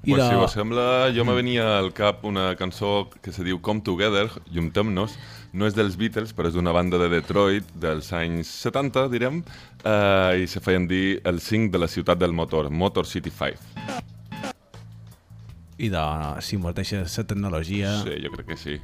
Pues de- si us sembla, jo me venia al cap una cançó que se diu Come Together, Juntem-nos, no és dels Beatles, però és d'una banda de Detroit dels anys 70, direm, eh, i se feien dir el 5 de la ciutat del motor, Motor City 5. I de, si inverteixes la tecnologia... Sí, jo crec que sí.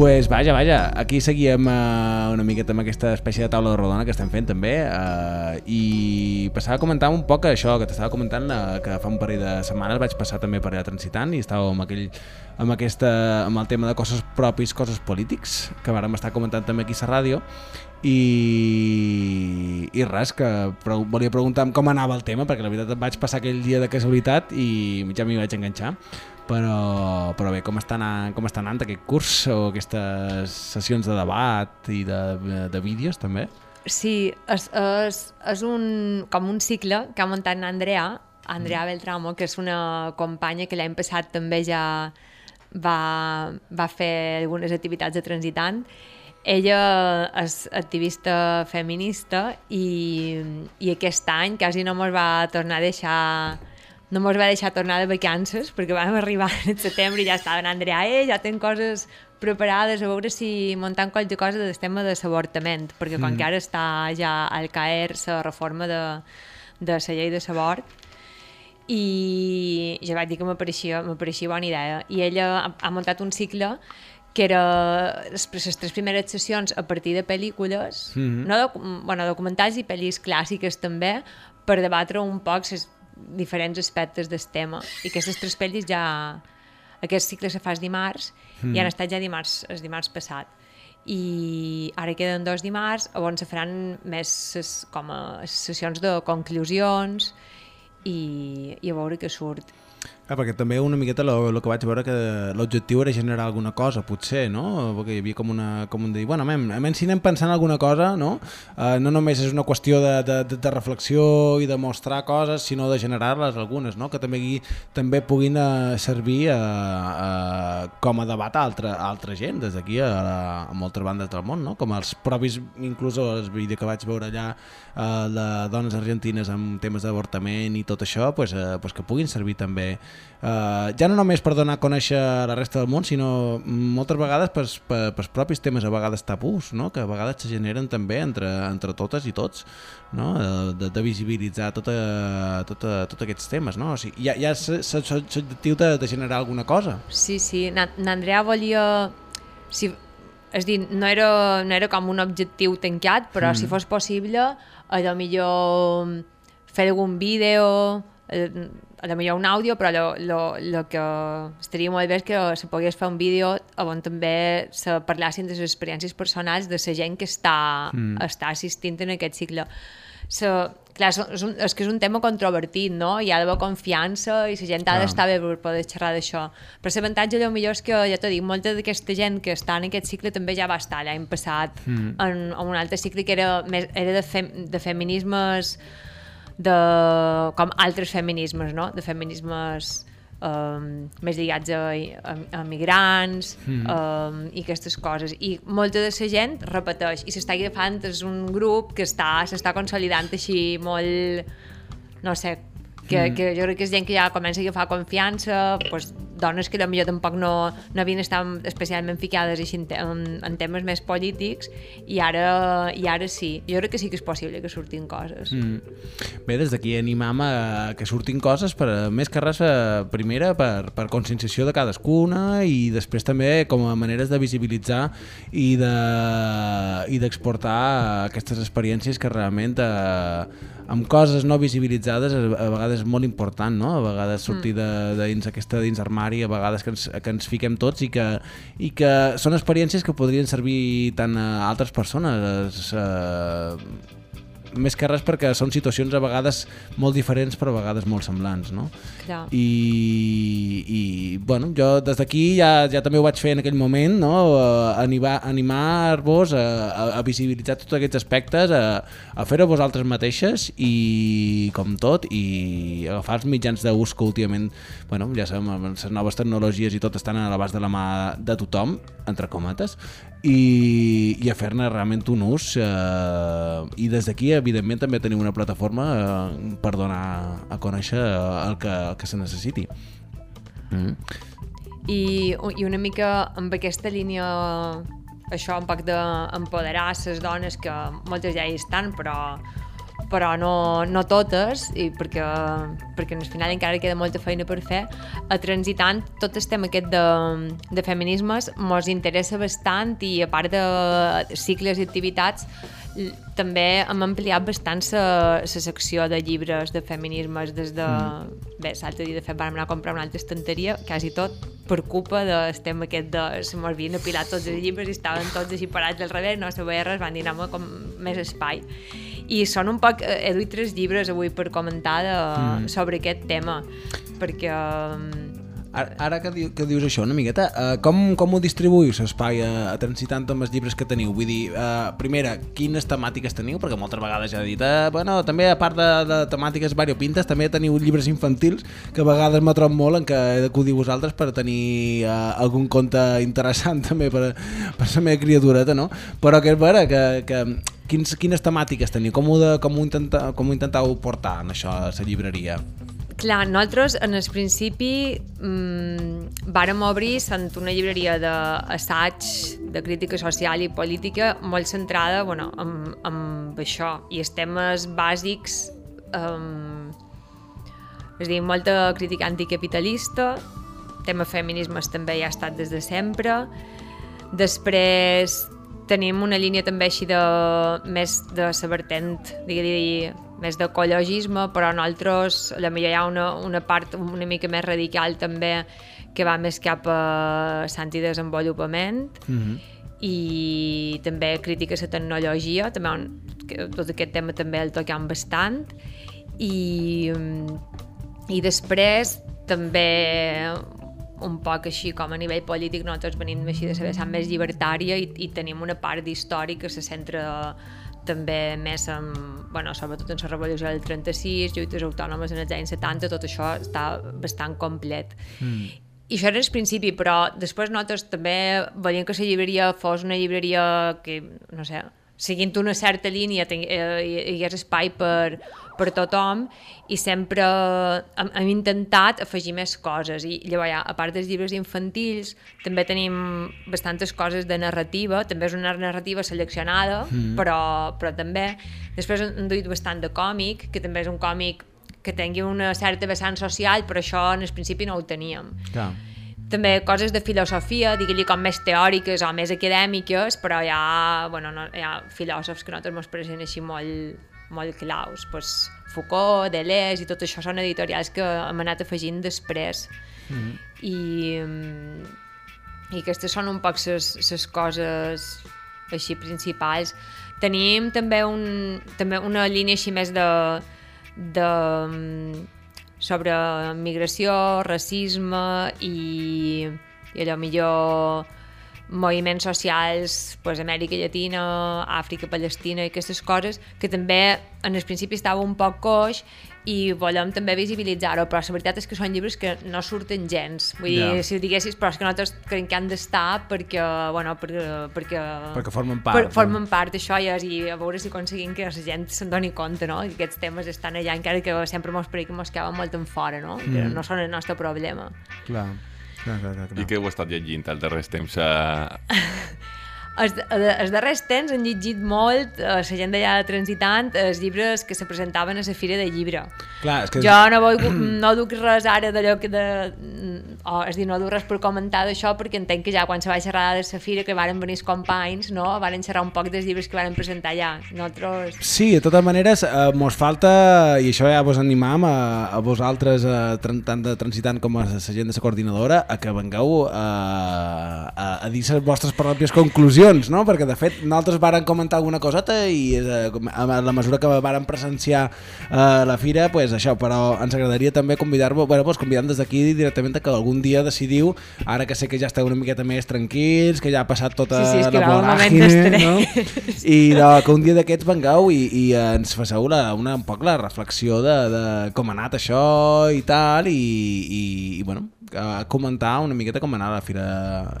Pues vaja, vaja, aquí seguíem uh, una miqueta amb aquesta espècie de taula de rodona que estem fent també uh, i passava a comentar un poc això que t'estava comentant uh, que fa un parell de setmanes vaig passar també per allà transitant i estava amb aquell amb, aquesta, amb el tema de coses propis, coses polítics que vàrem estar comentant també aquí a la ràdio i, i res, que pre volia preguntar com anava el tema, perquè la veritat vaig passar aquell dia de casualitat i ja m'hi vaig enganxar però, però bé, com està, anant, com està anant aquest curs o aquestes sessions de debat i de, de vídeos també? Sí, és, és, és un, com un cicle que ha muntat Andrea, Andrea Beltramo, que és una companya que l'any passat també ja va, va fer algunes activitats de transitant. Ella és activista feminista i, i aquest any quasi no ens va tornar a deixar no mos va deixar tornar de vacances perquè vam arribar en setembre i ja estava Andrea, eh, ja ten coses preparades a veure si muntant qualque cosa del tema de l'avortament, perquè com Mm. que ara està ja al caer la reforma de, de la llei de l'avort, i ja vaig dir que m'apareixia bona idea i ella ha, ha muntat un cicle que era les, les tres primeres sessions a partir de pel·lícules Mhm. no docu bueno, documentals i pel·lis clàssiques també per debatre un poc les diferents aspectes del tema i aquestes tres pel·lis ja aquest cicle se fa dimarts Mhm. i han estat ja dimarts, el dimarts passat i ara queden dos dimarts on se faran més ses, com a sessions de conclusions i, i a veure què surt. Ah, perquè també una miqueta el que vaig veure que l'objectiu era generar alguna cosa, potser, no? Perquè hi havia com una... Com un dir, bueno, anem, anem, si anem pensant alguna cosa, no? Uh, no només és una qüestió de, de, de, reflexió i de mostrar coses, sinó de generar-les algunes, no? Que també, aquí, també puguin uh, servir uh, uh, com a debat a altra, a altra gent, des d'aquí a, a moltes bandes del món, no? Com els propis, inclús els vídeos que vaig veure allà uh, de dones argentines amb temes d'avortament i tot això, pues, uh, pues que puguin servir també Uh, ja no només per donar a conèixer la resta del món, sinó moltes vegades pels, per, pels propis temes a vegades tabús, no? que a vegades se generen també entre, entre totes i tots, no? de, de, de visibilitzar tota, tota, tots aquests temes. No? O sigui, hi ha, hi ha l'objectiu de, de generar alguna cosa. Sí, sí, Na- n'Andrea volia... Si, és dir, no era, no era com un objectiu tancat, però mm. si fos possible, a lo millor fer algun vídeo, eh, a lo millor un àudio, però lo, lo, lo que estaria molt bé és que se pogués fer un vídeo on també se parlassin de les experiències personals de la gent que està, mm. està assistint en aquest cicle. So, clar, és, un, és que és un tema controvertit, no? Hi ha d'haver confiança i la gent ha d'estar bé per poder xerrar d'això. Però l'avantatge millor és que, ja t'ho dic, molta d'aquesta gent que està en aquest cicle també ja va estar l'any passat mm. en, en un altre cicle que era, més, era de, fem, de feminismes de, com altres feminismes, no? De feminismes um, més lligats a, a, a migrants mm. um, i aquestes coses. I molta de la gent repeteix i s'està agafant, és un grup que està s'està consolidant així molt, no sé, que, mm. que jo crec que és gent que ja comença a agafar confiança, pues, dones que potser tampoc no, no havien estat especialment ficades així en, en, en temes més polítics i ara, i ara sí. Jo crec que sí que és possible que surtin coses. Mm. Bé, des d'aquí animam a que surtin coses, per, més que res, primera, per, per conscienciació de cadascuna i després també com a maneres de visibilitzar i de i d'exportar aquestes experiències que realment eh, amb coses no visibilitzades a, vegades és molt important, no? A vegades sortir de, de dins aquesta dins armari, a vegades que ens, que ens fiquem tots i que, i que són experiències que podrien servir tant a altres persones eh, més que res perquè són situacions a vegades molt diferents però a vegades molt semblants no? Clar. I, i bueno, jo des d'aquí ja, ja també ho vaig fer en aquell moment no? Eh, animar- animar-vos a, a, a visibilitzar tots aquests aspectes a, a fer-ho vosaltres mateixes i com tot i agafar els mitjans d'ús que últimament bueno, ja sabem, les noves tecnologies i tot estan a l'abast de la mà de tothom entre cometes i, i a fer-ne realment un ús eh, i des d'aquí evidentment també tenim una plataforma eh, per donar a conèixer el que, el que se necessiti mm. I, i una mica amb aquesta línia això un poc d'empoderar les dones que moltes ja hi estan però però no, no totes, i perquè, perquè al final encara queda molta feina per fer, a transitant tot el tema aquest de, de feminismes mos interessa bastant i a part de cicles i activitats també hem ampliat bastant la secció de llibres de feminismes des de... Mm. Bé, l'altre dia de fet vam anar a comprar una altra estanteria, quasi tot per culpa del tema aquest de... Se m'havien apilat tots els llibres i estaven tots així parats al revés, no sabia res, van dir anem com més espai. I són un poc... eh, He duit tres llibres avui per comentar de, mm. sobre aquest tema, perquè... mm, Ara, ara que, diu, que dius això una miqueta, uh, com, com ho distribuïu l'espai a, a transitant amb els llibres que teniu? Vull dir, uh, primera, quines temàtiques teniu? Perquè moltes vegades ja he dit, uh, bueno, també a part de, de temàtiques variopintes, també teniu llibres infantils que a vegades m'ha trobat molt en què he d'acudir vosaltres per tenir uh, algun conte interessant [LAUGHS] també per, per la meva criatureta, no? Però que és vera que, que quins, quines temàtiques teniu? Com ho, de, com ho, intenta, com ho intentau portar en això a la llibreria? Clar, nosaltres en el principi mmm, vàrem obrir sent una llibreria d'assaig de crítica social i política molt centrada bueno, en, en això i els temes bàsics um, és a dir, molta crítica anticapitalista tema feminismes també ja ha estat des de sempre després tenim una línia també així de més de la vertent, digue més d'ecologisme, però nosaltres la millor hi ha una, una part una mica més radical també que va més cap a sant i desenvolupament mm -hmm. i també crítica a la tecnologia, també on, que tot aquest tema també el toquem bastant i, i després també un poc així com a nivell polític nosaltres venim així de saber més llibertària i, i tenim una part d'històric que se centra també més en, bueno, sobretot en la revolució del 36, lluites autònomes en els anys 70, tot això està bastant complet. Mm. I això era el principi, però després nosaltres també volíem que la llibreria fos una llibreria que, no sé, seguint una certa línia eh, hi hagués espai per, per tothom i sempre hem, hem intentat afegir més coses i llavors ja, a part dels llibres infantils també tenim bastantes coses de narrativa també és una narrativa seleccionada mm. però, però també després hem duit bastant de còmic que també és un còmic que tingui una certa vessant social però això en el principi no ho teníem Clar. també coses de filosofia, digue-li com més teòriques o més acadèmiques, però hi ha, bueno, no, hi ha filòsofs que nosaltres ens pareixen així molt, molt claus. Pues, Foucault, Deleuze i tot això són editorials que hem anat afegint després. Mm -hmm. I, I aquestes són un poc les coses així principals. Tenim també, un, també una línia així més de, de mm, sobre migració, racisme i, i allò millor moviments socials, pues, Amèrica Llatina, Àfrica, Palestina i aquestes coses, que també en el principi estava un poc coix i volem també visibilitzar-ho, però la veritat és que són llibres que no surten gens. Vull dir, Ja. si ho diguessis, però és que nosaltres creiem que han d'estar perquè, bueno, perquè, perquè, Perquè formen part, Per, formen part d'això i, i a veure si aconseguim que la gent se'n doni compte, no? Que aquests temes estan allà, encara que sempre mos pareix que mos quedaven molt en fora, no? Que no són el nostre problema. Clar. Clar, clar, clar, clar. I què heu estat llegint els darrers temps? A... [LAUGHS] Els, els darrers temps han llegit molt eh, la gent d'allà de Transitant els llibres que se presentaven a la Fira de Llibre. Clar, és que... Jo no, vull, no duc res ara d'allò que de... O, és a dir, no duc res per comentar d'això perquè entenc que ja quan se va xerrar de la Fira que varen venir els companys, no? Varen xerrar un poc dels llibres que varen presentar allà. Nosaltres... Sí, de totes maneres, eh, mos falta, i això ja vos animam a, a vosaltres, eh, tran- tant de transitant com a la gent de la coordinadora, a que vengueu eh, a, a dir les vostres pròpies conclusions, no? Perquè, de fet, nosaltres varen comentar alguna coseta i eh, a la mesura que varen presenciar eh, la fira, pues això, però ens agradaria també convidar-vos, bueno, pues convidar des d'aquí directament que algun dia decidiu, ara que sé que ja esteu una miqueta més tranquils, que ja ha passat tota Sí, sí, és que la voràgine, no? I de, que un dia d'aquests vengueu i, i ens faceu la, una, un poc la reflexió de, de com ha anat això i tal, i, i, i bueno, a comentar una miqueta com va anar la fira.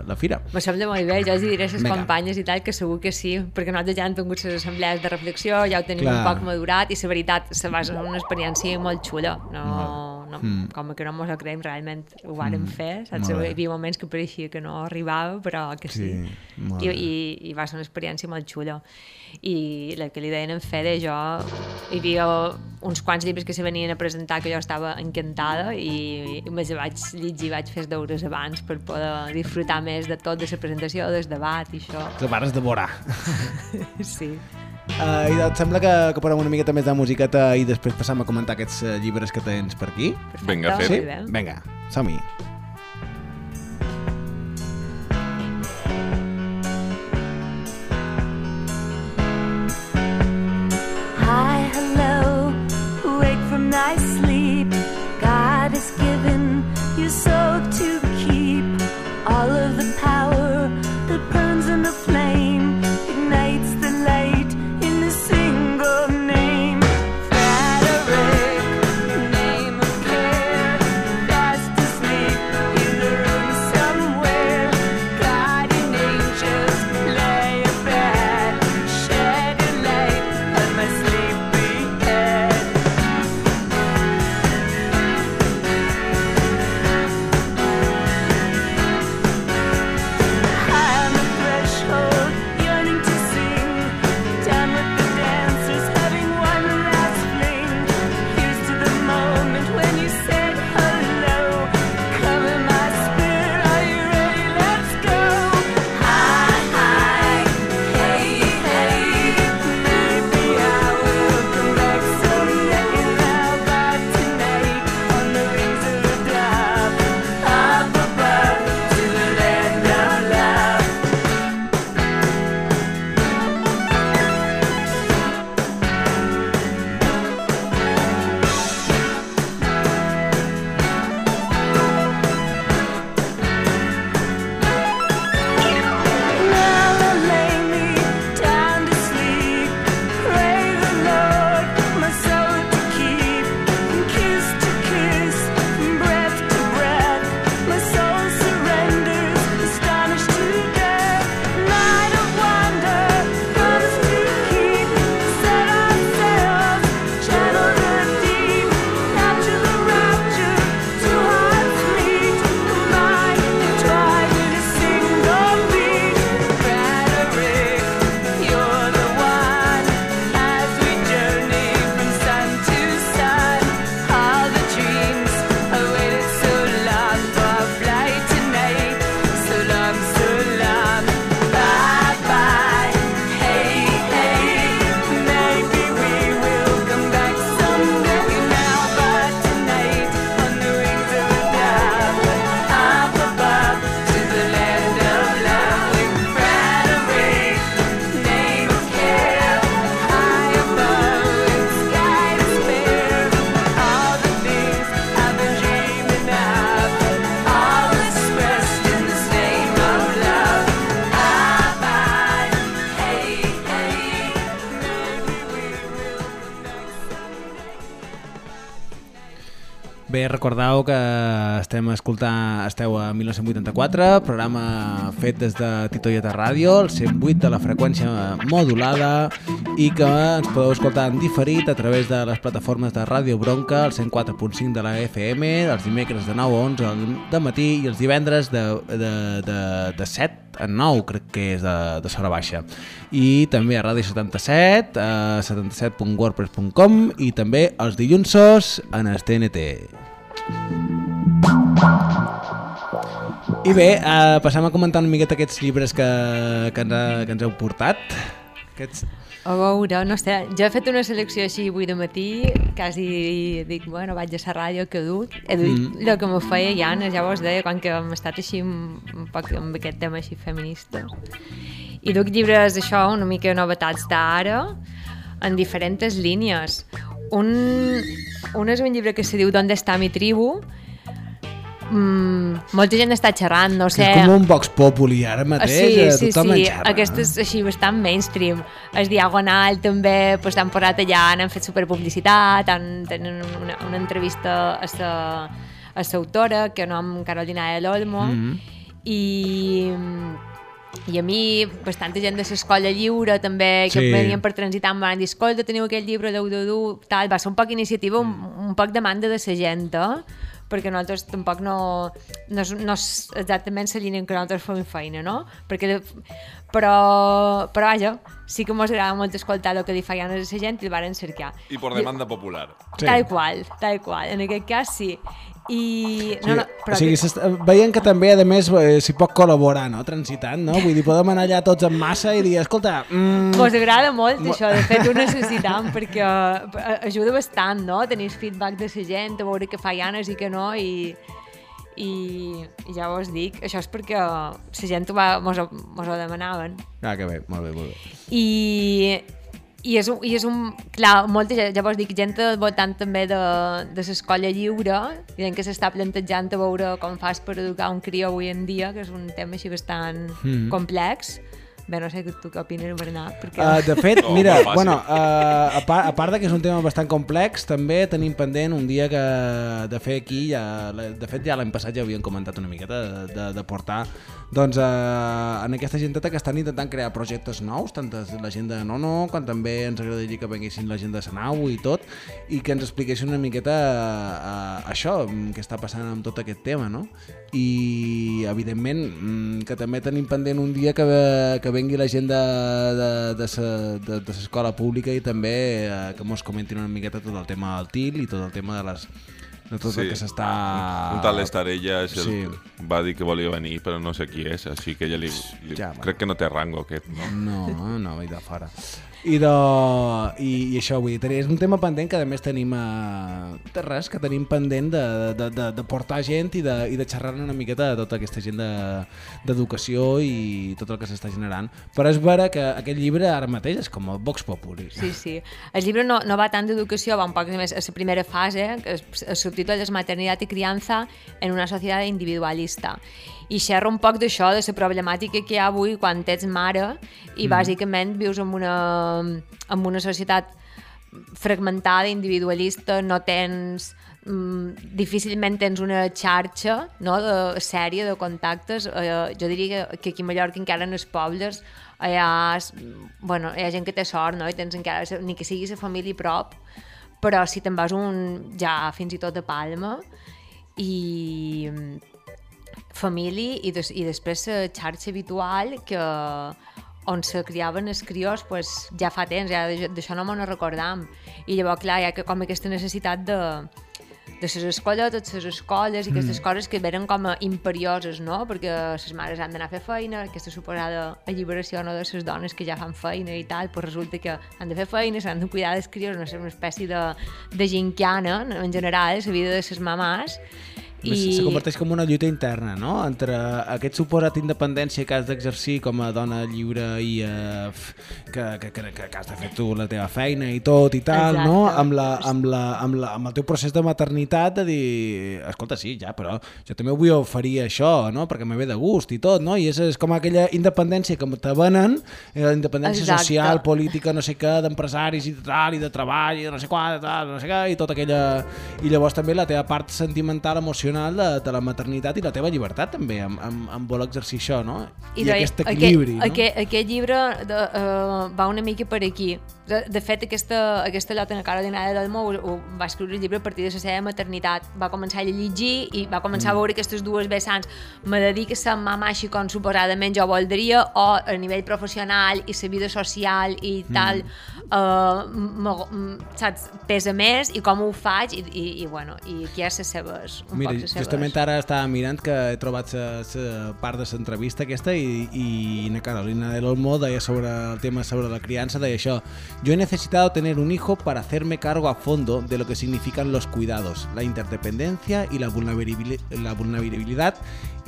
La fira. Me sembla molt bé, jo els diré a les Vinga. companyes i tal, que segur que sí, perquè nosaltres ja hem tingut les assemblees de reflexió, ja ho tenim Clar. un poc madurat i la veritat se va ser una experiència molt xula. No, no, mm. com que no mos ho creiem, realment ho vàrem mm. fer, saps? Hi havia moments que pareixia que no arribava, però que sí. Sí, I, i, I va ser una experiència molt xula. I el que li deien en Fede, jo... Hi havia uns quants llibres que se venien a presentar que jo estava encantada i, i me'ls vaig llegir, vaig fer deures abans per poder disfrutar més de tot, de la presentació, del debat i això. Te pares devorar. [LAUGHS] Sí. Uh, I et sembla que, que posem una miqueta més de musiqueta i després passam a comentar aquests uh, llibres que tens per aquí? Vinga, Perfecte, fet. molt bé. Vinga, som-hi. nicely. Recordeu que estem escoltant, esteu a 1984, programa fet des de Titoieta Ràdio, el 108 de la freqüència modulada i que ens podeu escoltar en diferit a través de les plataformes de Ràdio Bronca, el 104.5 de la FM, els dimecres de 9 a 11 de matí i els divendres de, de, de, de 7 a 9, crec que és de, de Sora Baixa. I també a Ràdio 77, a 77.wordpress.com i també els dilluns en el TNT. I bé, eh, passem a comentar una miqueta aquests llibres que, que, ens, ha- que ens heu portat. Aquests... A veure, no sé, jo he fet una selecció així avui de matí, quasi dic, bueno, vaig a la ràdio que he dut, he dut mm. el que me feia ganes, ja vos deia, quan que hem estat així un, un poc amb aquest tema així feminista. I duc llibres d'això, una mica novetats d'ara, en diferents línies. Un, un és un llibre que se diu D'on està mi tribu? Mm, molta gent està xerrant, no sé... És com un Vox Populi ara mateix, Sí, eh, sí, tothom sí. xerra. Aquest és així bastant mainstream. El Diagonal també pues, l'han posat allà, han fet superpublicitat, han, tenen una, una entrevista a sa, a l'autora, que no amb Carolina del Olmo, Mhm. i, i a mi, bastanta gent de l'escola lliure també, que Sí. venien per transitar em van dir, escolta, teniu aquell llibre d'eu de dur, tal, va ser un poc iniciativa, un, un poc demanda de la gent, eh? perquè nosaltres tampoc no, no, és, no és exactament la línia en què nosaltres fem feina, no? Perquè, però, però vaja, sí que mos agrada molt escoltar el que li feien a la gent i el varen cercar. Y por demanda popular. Sí. Tal qual, tal qual, en aquest cas sí. I... No, no, o sigui, s'est- veiem que també, a més, eh, s'hi pot col·laborar, no?, transitant, no? Vull dir, podem anar allà tots en massa i dir, escolta... Mm, Mos agrada molt això, de fet ho necessitam perquè eh, ajuda bastant, no? Tenir feedback de la gent, a veure què fa ganes i què no i, i, i ja vos dic, això és perquè la gent ho va, mos, ho- mos ho demanaven Ah, que bé, molt bé, molt bé. i, i, és, un, i és un... Clar, molta ja vos dic, gent al voltant també de, de l'escola lliure, gent que s'està plantejant a veure com fas per educar un crió avui en dia, que és un tema així bastant Mhm. complex. Bé, no sé tu què opines, Bernat, perquè... Uh, de fet, [LAUGHS] No, mira, fàcil. bueno, uh, a, part, a part de que és un tema bastant complex, també tenim pendent un dia que de fer aquí, ja, de fet ja l'any passat ja havíem comentat una miqueta de, de, de portar doncs, uh, en aquesta genteta que estan intentant crear projectes nous, tant la gent de Nono, com també ens agradaria que venguessin la gent de Sanau i tot, i que ens expliquessin una miqueta uh, això, mm, què està passant amb tot aquest tema, no? I, evidentment, mm, que també tenim pendent un dia que, que vengui la gent de, de, de, sa, de, de l'escola pública i també eh, que mos comentin una miqueta tot el tema del TIL i tot el tema de les de tot el que s'està... Un tal Estarella és el, Sí. va dir que volia venir, però no sé qui és, així que ja li, li Ja, bueno. crec que no té rango aquest, no? No, no, i de fora. I, de, i, i això, vull dir, és un tema pendent que a més tenim a... De res, que tenim pendent de, de, de, de portar gent i de, i de xerrar una miqueta de tota aquesta gent de- d'educació de, i tot el que s'està generant. Però és vera que aquest llibre ara mateix és com el Vox Populi. Sí, sí. El llibre no, no va tant d'educació, va un poc més a la primera fase, que el subtítol és Maternitat i criança en una societat individualista. I xerra un poc d'això, de la problemàtica que hi ha avui quan ets mare i bàsicament vius en una, en una societat fragmentada, individualista, no tens mm, difícilment tens una xarxa no, de sèrie de contactes eh, jo diria que, que aquí a Mallorca encara en els pobles hi ha, bueno, hi ha gent que té sort no? i tens encara, ni que sigui la família a prop però si te'n vas un ja fins i tot a Palma i família i, des, i després la xarxa habitual que on se criaven els crios pues, ja fa temps, ja d'això- no me'n recordam. I llavors, clar, hi ha que, com aquesta necessitat de, de les escoletes, les escoles i aquestes coses que venen com a imperioses, no? Perquè les mares han d'anar a fer feina, aquesta suposada alliberació no, de les dones que ja fan feina i tal, pues resulta que han de fer feina, s'han de cuidar dels crios, no sé, una espècie de, de gincana, en general, la vida de les mamàs, I... Se converteix com una lluita interna, no?, entre aquest suposat independència que has d'exercir com a dona lliure i eh, que, que, que, que, has de fer tu la teva feina i tot i tal, Exacte. no?, amb, la, amb, la, amb, la, amb el teu procés de maternitat de dir, escolta, sí, ja, però jo també vull oferir això, no?, perquè me ve de gust i tot, no?, i és, és com aquella independència que te venen, eh, la independència Exacte. social, política, no sé què, d'empresaris i de tal, i de treball, i de no sé quan, de tal, no sé què, i tota aquella... I llavors també la teva part sentimental, emocional de, de la maternitat i la teva llibertat també, amb, amb, amb voler exercir això, no? I, deia, aquest equilibri, aquest, no? Aquest, aquest llibre de, uh, va una mica per aquí. De, de fet, aquesta, aquesta Llota Cara d'Inada del Mou ho, va escriure el llibre a partir de la seva maternitat. Va començar a llegir i va començar mm. a veure aquestes dues vessants. Me dedico a ser mama així com suposadament jo voldria o a nivell professional i la vida social i tal, uh, saps, pesa més i com ho faig i, i, i bueno, i aquí hi ha les seves, un Mira, seves... justament ara estava mirant que he trobat la part de l'entrevista aquesta i, i na Carolina del Olmo deia sobre el tema sobre la criança, deia això yo he necesitado tener un hijo para hacerme cargo a fondo de lo que significan los cuidados, la interdependencia y la vulnerabili- la vulnerabilidad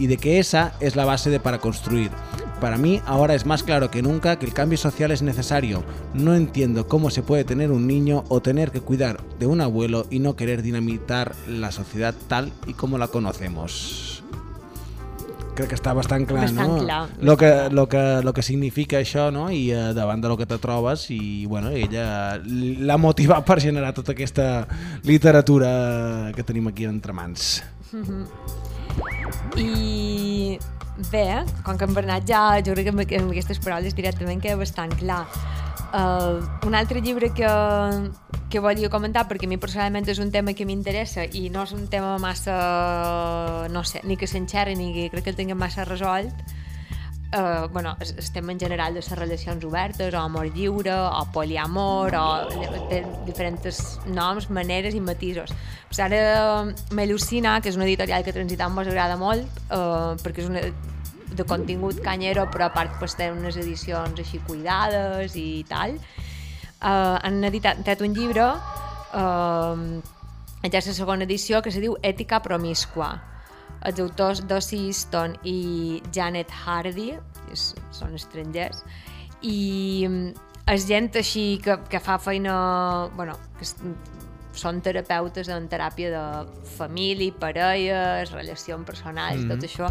y de que esa es la base de para construir. Para mí ahora es más claro que nunca que el cambio social es necesario. No entiendo cómo se puede tener un niño o tener que cuidar de un abuelo y no querer dinamitar la sociedad tal y como la conocemos. Crec que està bastant clar, Bastant no? clar, lo, que, lo, que, lo que significa això, no? I eh, davant de lo que te trobes i, bueno, ella l'ha motivat per generar tota aquesta literatura que tenim aquí entre mans. I bé, com que en Bernat ja, jo crec que amb, amb aquestes paraules directament queda bastant clar. Uh, un altre llibre que, que volia comentar, perquè a mi personalment és un tema que m'interessa i no és un tema massa, no sé, ni que s'enxerri ni que crec que el tinguem massa resolt, uh, bueno, es- estem en general de les relacions obertes, o amor lliure, o poliamor, o de diferents noms, maneres i matisos. Pues ara Melusina, que és una editorial que a Transitant mos agrada molt, uh, perquè és una de contingut canyero, però a part pues, té unes edicions així cuidades i tal. Uh, han editat, un llibre, uh, ja és la segona edició, que se diu Ètica promiscua els autors Dossie Easton i Janet Hardy és, són estrangers i mm, és gent així que, que fa feina bueno, que són terapeutes en teràpia de família, parelles, relacions personals, mm -hmm. tot això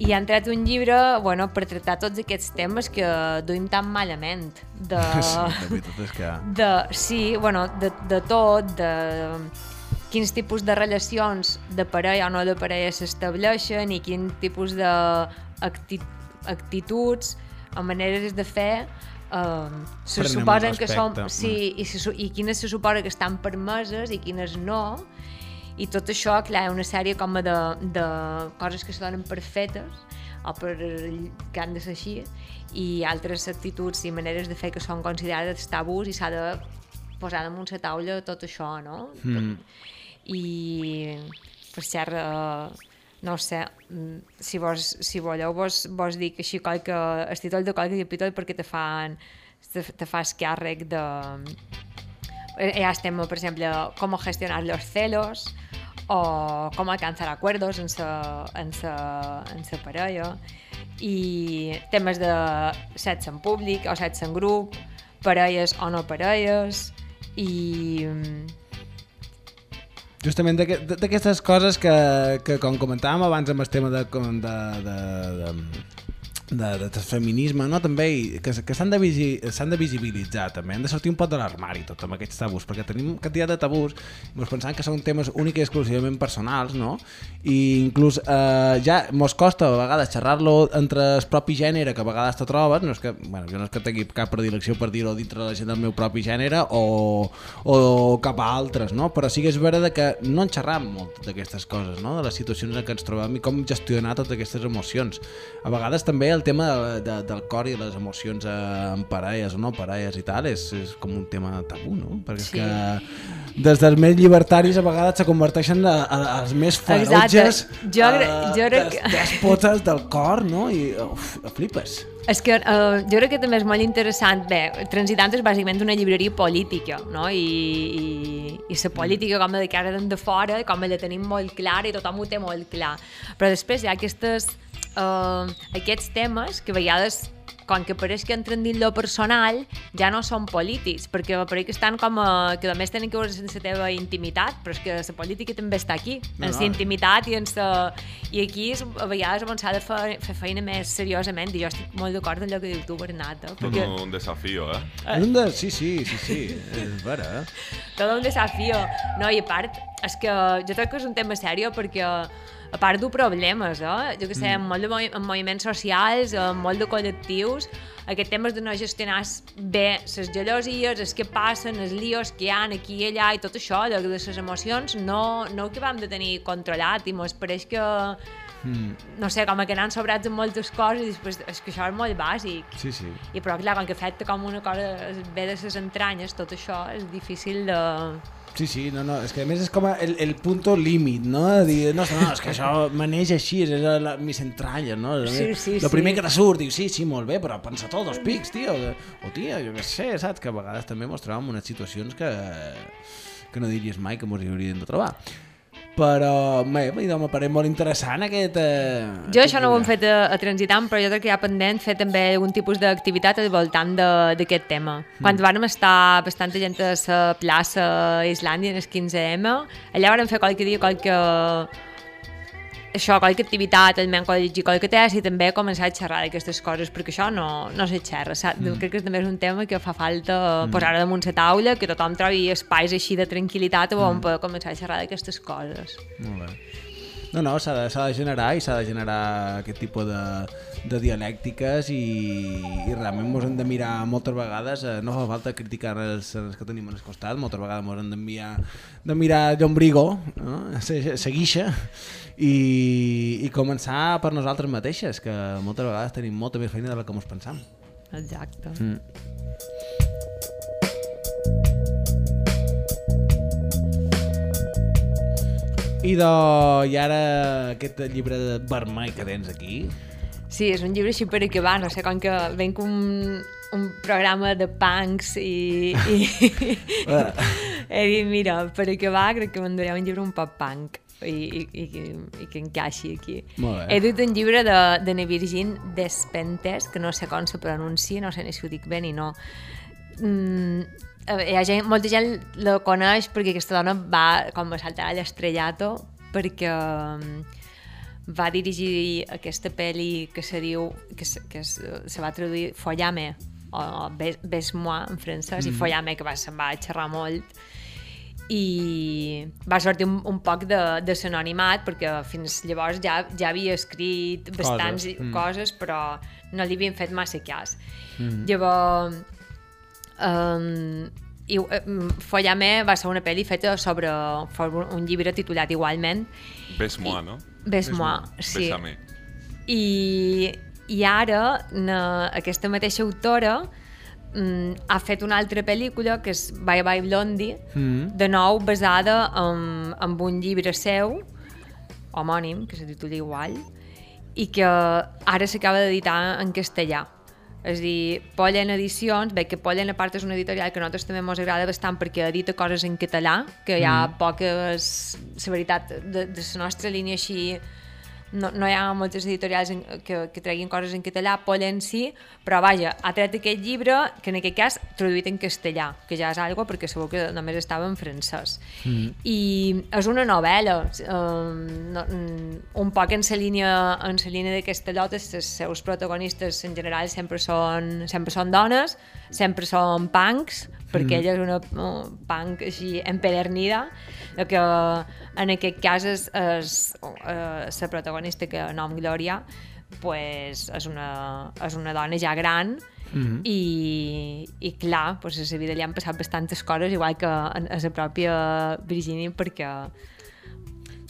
i han tret un llibre bueno, per tractar tots aquests temes que duim tan malament de, [LAUGHS] Sí, la veritat és que... de, sí, bueno, de, de tot, de quins tipus de relacions de parella o no de parella s'estableixen i quin tipus d'actituds o maneres de fer eh, se Prenem suposen que són... Sí, i, se, i quines se suposa que estan permeses i quines no i tot això, clar, ha una sèrie com de, de coses que se donen per fetes o per, que han de ser així i altres actituds i maneres de fer que són considerades tabús i s'ha de posar damunt la taula tot això, no? Mm. I per cert, eh, no sé, mm, si, vos, si voleu vos, vos dic així qualque, el títol de qualque capítol perquè te fan te, te fas càrrec de eh, ya tema, por ejemplo, cómo gestionar los celos o cómo alcanzar acuerdos en sa, en sa, en sa parella i temes de sexe en públic o sexe en grup, parelles o no parelles i mm, Justament d'aquest- d'aquestes coses que, que com comentàvem abans amb el tema de, de, de, de, de, de, de feminisme, no? també, i que, que s'han de, visi, de visibilitzar també, hem de sortir un pot de l'armari tot amb aquests tabús, perquè tenim quantitat de tabús i mos pensant que són temes únic i exclusivament personals, no? I inclús eh, ja mos costa a vegades xerrar-lo entre el propi gènere que a vegades te trobes, no és que, bueno, jo no és que tingui cap predilecció per dir-ho dintre la gent del meu propi gènere o, o cap a altres, no? Però sí que és vera de que no en xerram molt d'aquestes coses, no? De les situacions en què ens trobem i com gestionar totes aquestes emocions. A vegades també el tema de, de, del cor i les emocions eh, en parelles o no parelles i tal és, és com un tema tabú, no? Perquè Sí. és que des dels més llibertaris a vegades se converteixen a, a, als més ferotges Jo cre- jo crec des, dèspotes del cor, no? I uf, flipes. És que uh, jo crec que també és molt interessant. Bé, Transitant és bàsicament una llibreria política, no? I, i, i la política com la que ara de fora, com la tenim molt clara i tothom ho té molt clar. Però després hi ha aquestes, uh, aquests temes que a vegades com que pareix que entren dins lo personal, ja no són polítics, perquè pareix que estan com a, que només tenen que veure en la teva intimitat, però és que la política també està aquí, No, en no. la intimitat i en sa... I aquí és a vegades on s'ha de fer, fer feina més seriosament, i jo estic molt d'acord amb allò que diu tu, Bernat, eh? perquè Todo un desafío, ¿eh? És un de... Sí, sí, sí, sí, és vera. eh? tot un desafío. No, i a part, és que jo crec que és un tema seriós perquè a part du problemes, eh? jo que sé, en, molt de movi en moviments socials, en molt de col·lectius, aquest tema de no gestionar bé les gelosies, els que passen, els lios que hi ha aquí i allà i tot això, de, de les emocions, no, no ho que vam de tenir controlat i mos pareix que no sé, com que n'han sobrats en moltes coses i després és que això és molt bàsic Sí, sí. i però clar, com que afecta com una cosa ve de les entranyes, tot això és difícil de... Sí, sí, no, no, és que a més és com el, el punto límit, no? Dir, no, no, és que això maneix així, és la, la, mis entranyes, no? Sí, sí, Lo sí. primer que te surt, dius, sí, sí, molt bé, però pensa tots dos pics, tio. O tia, jo què sé, saps? Que a vegades també mos trobem en unes situacions que, que no diries mai que mos hi hauríem de trobar. Però, bé, m'ha paret molt interessant aquest... Eh, Jo això no ho hem fet a, a Transitant, però jo crec que hi ha pendent fer també algun tipus d'activitat al voltant de- d'aquest tema. Quan vàrem estar bastanta gent a la plaça a Islàndia en el 15M, allà vàrem fer qualque dia qualque això, qualque activitat, almenys qualque llegir qualque tesi i també començar a xerrar d'aquestes coses, perquè això no, no se xerra, saps? Mm. Crec que també és un tema que fa falta mm. posar damunt la taula, que tothom trobi espais així de tranquil·litat on mm. poder començar a xerrar d'aquestes coses. Molt bé. No, no, s'ha de, s'ha de generar i s'ha de generar aquest tipus de, de dialèctiques i, i realment ens hem de mirar moltes vegades, eh, no fa falta criticar els, els que tenim al costat, moltes vegades ens hem d'enviar de mirar l'ombrigo, no? se- seguixa i, i començar per nosaltres mateixes, que moltes vegades tenim molta més feina de la que ens pensam. Exacte. Mm. I, de, I ara aquest llibre de vermell que tens aquí, Sí, és un llibre així per acabar, no sé, com que venc un, un programa de punks i... i [LAUGHS] [LAUGHS] he dit, mira, per acabar crec que m'enduré un llibre un poc punk i, i, i, i que encaixi aquí. He dut un llibre de, de na Virgin Despentes, que no sé com se pronuncia, no sé ni si ho dic bé ni no. Mm, hi ha gent, molta gent la coneix perquè aquesta dona va com a saltar a l'estrellato perquè mm, va dirigir aquesta pel·li que se diu que, se, que se va traduir Follame o Bes- Bes-moi en francès mm. i Follame que va, se'n va xerrar molt i va sortir un, un poc de, de l'anonimat perquè fins llavors ja, ja havia escrit bastants Coses, coses, mm. coses però no li havien fet massa cas mm. llavors um, i, um, Follame va ser una pel·li feta sobre, sobre un llibre titulat igualment Ves-moi, no? Ves-moi, sí. Bésame. I, i ara na, aquesta mateixa autora mm, ha fet una altra pel·lícula que és Bye Bye Blondie, Mm. de nou basada en, en un llibre seu homònim, que se titula igual i que ara s'acaba d'editar en castellà és a dir, Pollen Edicions, bé que Pollen a part és una editorial que a nosaltres també ens agrada bastant perquè edita coses en català, que hi ha poques, la veritat, de, de la nostra línia així no, no hi ha moltes editorials en, que, que treguin coses en català, Pollen sí, però vaja, ha tret aquest llibre que en aquest cas traduït en castellà, que ja és algo perquè segur que només estava en francès. Mm. I és una novel·la, um, no, mm, un poc en la línia, en la línia d'aquesta llota, els seus protagonistes en general sempre són, sempre són dones, sempre són punks, perquè ella és una uh, punk així empedernida, el que en aquest cas és, és uh, la protagonista que nom Glòria pues, és, una, és una dona ja gran Mhm. i, i clar, pues, a la vida li han passat bastantes coses, igual que a, a la pròpia Virginia, perquè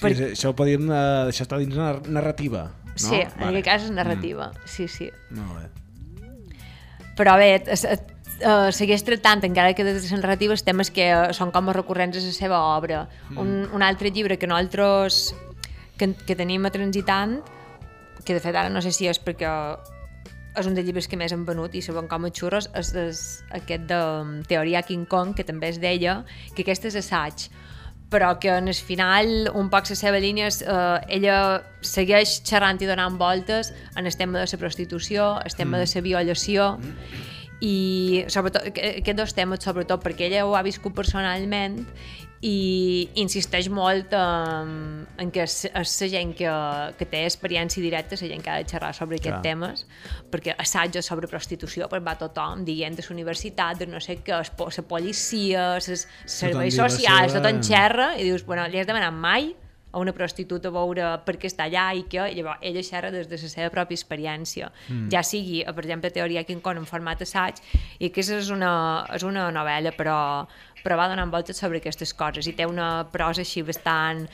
Sí, Per- per... Això ho podíem... Uh, això està dins nar narrativa, no? sí, en aquest cas és narrativa, sí, sí. Mm. Molt bé. Però bé, es, es, uh, segueix tractant, encara que des de la narrativa, els temes que eh, són com a recurrents a la seva obra. Mm. Un, un altre llibre que nosaltres que, que tenim a transitant, que de fet ara no sé si és perquè és un dels llibres que més han venut i saben com a xurros, és, és aquest de um, Teoria King Kong, que també es deia que aquest és assaig, però que en el final un poc la seva línia és, eh, ella segueix xerrant i donant voltes en el tema de la prostitució, el tema mm. de la violació i sobretot que- aquests dos temes sobretot perquè ella ho ha viscut personalment i insisteix molt en, en que és, és la gent que, que té experiència directa, la gent que ha de xerrar sobre aquests Clar. temes, perquè assajos sobre prostitució pues va tothom dient de la universitat, de no sé què, la policia, els serveis socials, tot en xerra, i dius, bueno, li has demanat mai a una prostituta a veure per què està allà i què, i llavors ella xerra des de la seva pròpia experiència, mm. ja sigui, eh, per exemple, Teoria King Kong en format assaig, i aquesta és una, és una novel·la, però, però va donant voltes sobre aquestes coses, i té una prosa així bastant,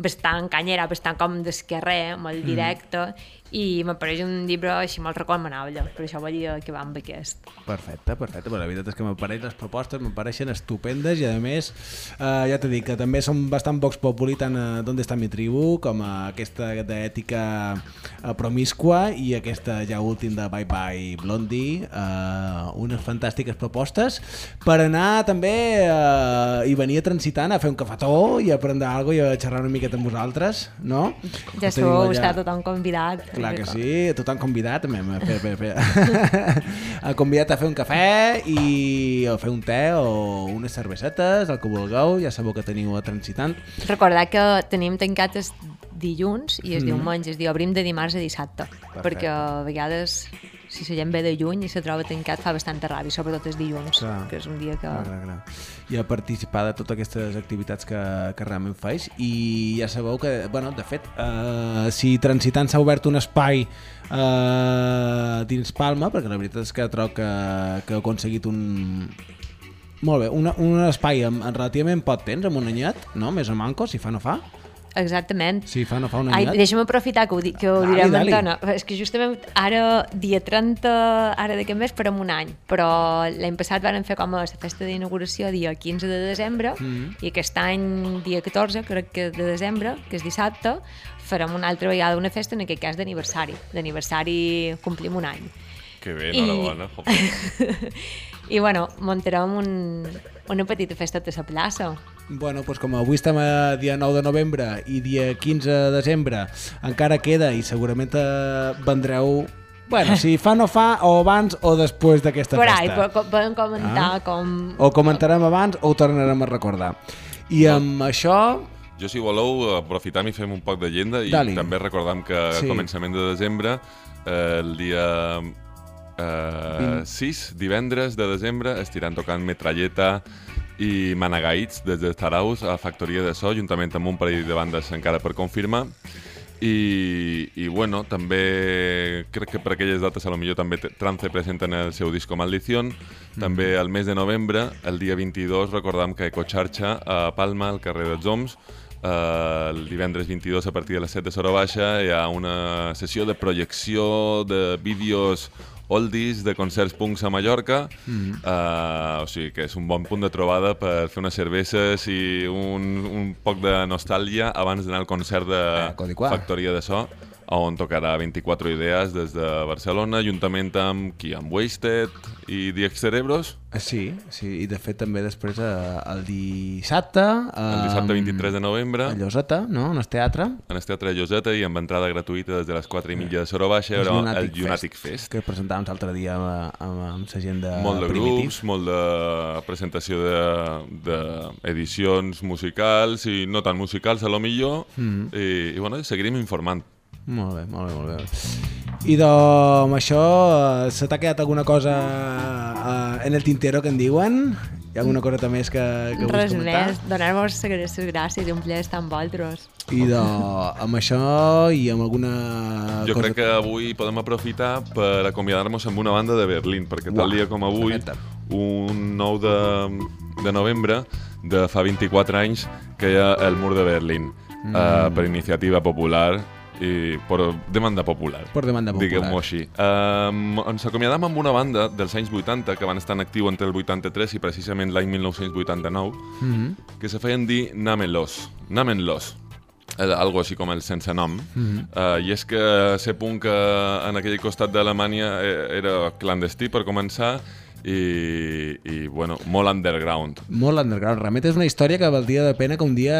bastant canyera, bastant com d'esquerrer, molt directe, i m'apareix un llibre així molt recomanable, per això volia acabar amb aquest. Perfecte, perfecte. Però la veritat és que m'apareix les propostes, m'apareixen estupendes i a més, eh, ja t'he dit que també són bastant vox populi tant a D'on està mi tribu com a aquesta d'ètica eh, promiscua i aquesta ja últim de Bye Bye Blondie, eh, unes fantàstiques propostes per anar també eh, i venir a transitant a fer un cafetó i a prendre alguna cosa i a xerrar una miqueta amb vosaltres, no? Ja allà. està tothom convidat. Clar que perquè- sí, tothom convidat també, a fer, fer, fer. [LAUGHS] ha convidat a fer un cafè i a fer un te o unes cervesetes, el que vulgueu, ja sabeu que teniu a Transitant. Recordar que tenim tancat els dilluns i els Mhm. diumenges, diu, obrim de dimarts a dissabte, perquè a vegades si la gent ve de lluny i se troba tancat fa bastanta ràbia, sobretot els dilluns, Clar. que és un dia que... Clar, clar, clar. I a participar de totes aquestes activitats que, que realment faig i ja sabeu que, bueno, de fet eh, si transitant s'ha obert un espai eh, dins Palma, perquè la veritat és que trobo que, que heu aconseguit un, molt bé, un, un espai amb, relativament poc temps, amb un anyet, no? Més o manco, si fa no fa. Exactament. Si fa no fa un Ai, anyet. deixa'm aprofitar que ho, di que ho Dali, direm, dali. Antona. És que justament ara, dia 30, ara d'aquest mes, farem un any. Però l'any passat varen fer com a la festa d'inauguració dia 15 de desembre Mm. i aquest any, dia 14, crec que de desembre, que és dissabte, farem una altra vegada una festa, en aquest cas d'aniversari. D'aniversari complim un any. Que bé, I- enhorabona. jope. [LAUGHS] I bueno, muntarem un, una petita festa a la plaça. Bueno, doncs com avui estem a dia 9 de novembre i dia 15 de desembre encara queda i segurament eh, vendreu... Bueno, si fa no fa, o abans o després d'aquesta Por ahí, festa. po- poden comentar Ah. com... O comentarem abans o ho tornarem a recordar. I amb això... Jo, si voleu, aprofitam i fem un poc de llegenda i Dali. també recordam que Sí. a començament de desembre, eh, el dia eh, 6, divendres de desembre, estiran tocant Metralleta i Managaits des de Taraus a Factoria de So, juntament amb un parell de bandes encara per confirmar. I, i bueno, també crec que per aquelles dates a lo millor també Trance presenten el seu disco Maldición. També al mes de novembre, el dia 22 recordam que Ecocharxa a Palma, al carrer dels Oms eh, el divendres 22 a partir de les 7 de Sora Baixa hi ha una sessió de projecció de vídeos oldies de concerts punks a Mallorca Mhm. eh, o sigui que és un bon punt de trobada per fer unes cerveses i un, un poc de nostàlgia abans d'anar al concert de Eh. Factoria de So on tocarà 24 idees des de Barcelona, juntament amb qui? Amb Wasted i Diex Cerebros, Eh, Sí, sí, i de fet també després eh, el dissabte... el dissabte 23 de novembre, A Lloseta, no? En el teatre. en el Teatre Lloseta i amb entrada gratuïta des de les 4 i mitja de Sora Baixa, El Lunatic el Lunatic Fest. Que presentàvem l'altre dia amb, amb, amb la gent de molt de Primitive. grups, molt de presentació d'edicions de, musicals i no tan musicals a lo millor Mhm. i, i bueno, seguirem informant Molt bé, molt bé, molt bé. I doncs amb això, eh, se t'ha quedat alguna cosa eh, en el tintero que en diuen? Hi ha alguna cosa més que, que Res vulguis comentar? més, donar-vos les gràcies i un plaer estar amb vosaltres. I de, amb això i amb alguna Jo cosa... crec que avui podem aprofitar per acomiadar-nos amb una banda de Berlín, perquè tal Uah, dia com avui, perfecte. un 9 de, de novembre de fa 24 anys, que hi ha el mur de Berlín, Mm. eh, per iniciativa popular i per demanda popular. Per demanda popular. Diguem-ho així. Um, ens acomiadam amb una banda dels anys 80 que van estar en actiu entre el 83 i precisament l'any 1989 Mhm. que se feien dir Namenlos. Namenlos. Eh, algo així com el sense nom. Mhm. uh, I és que ser punk uh, en aquell costat d'Alemanya eh, era clandestí per començar i, i bueno, molt underground. Molt underground. Realment és una història que valdria de pena que un dia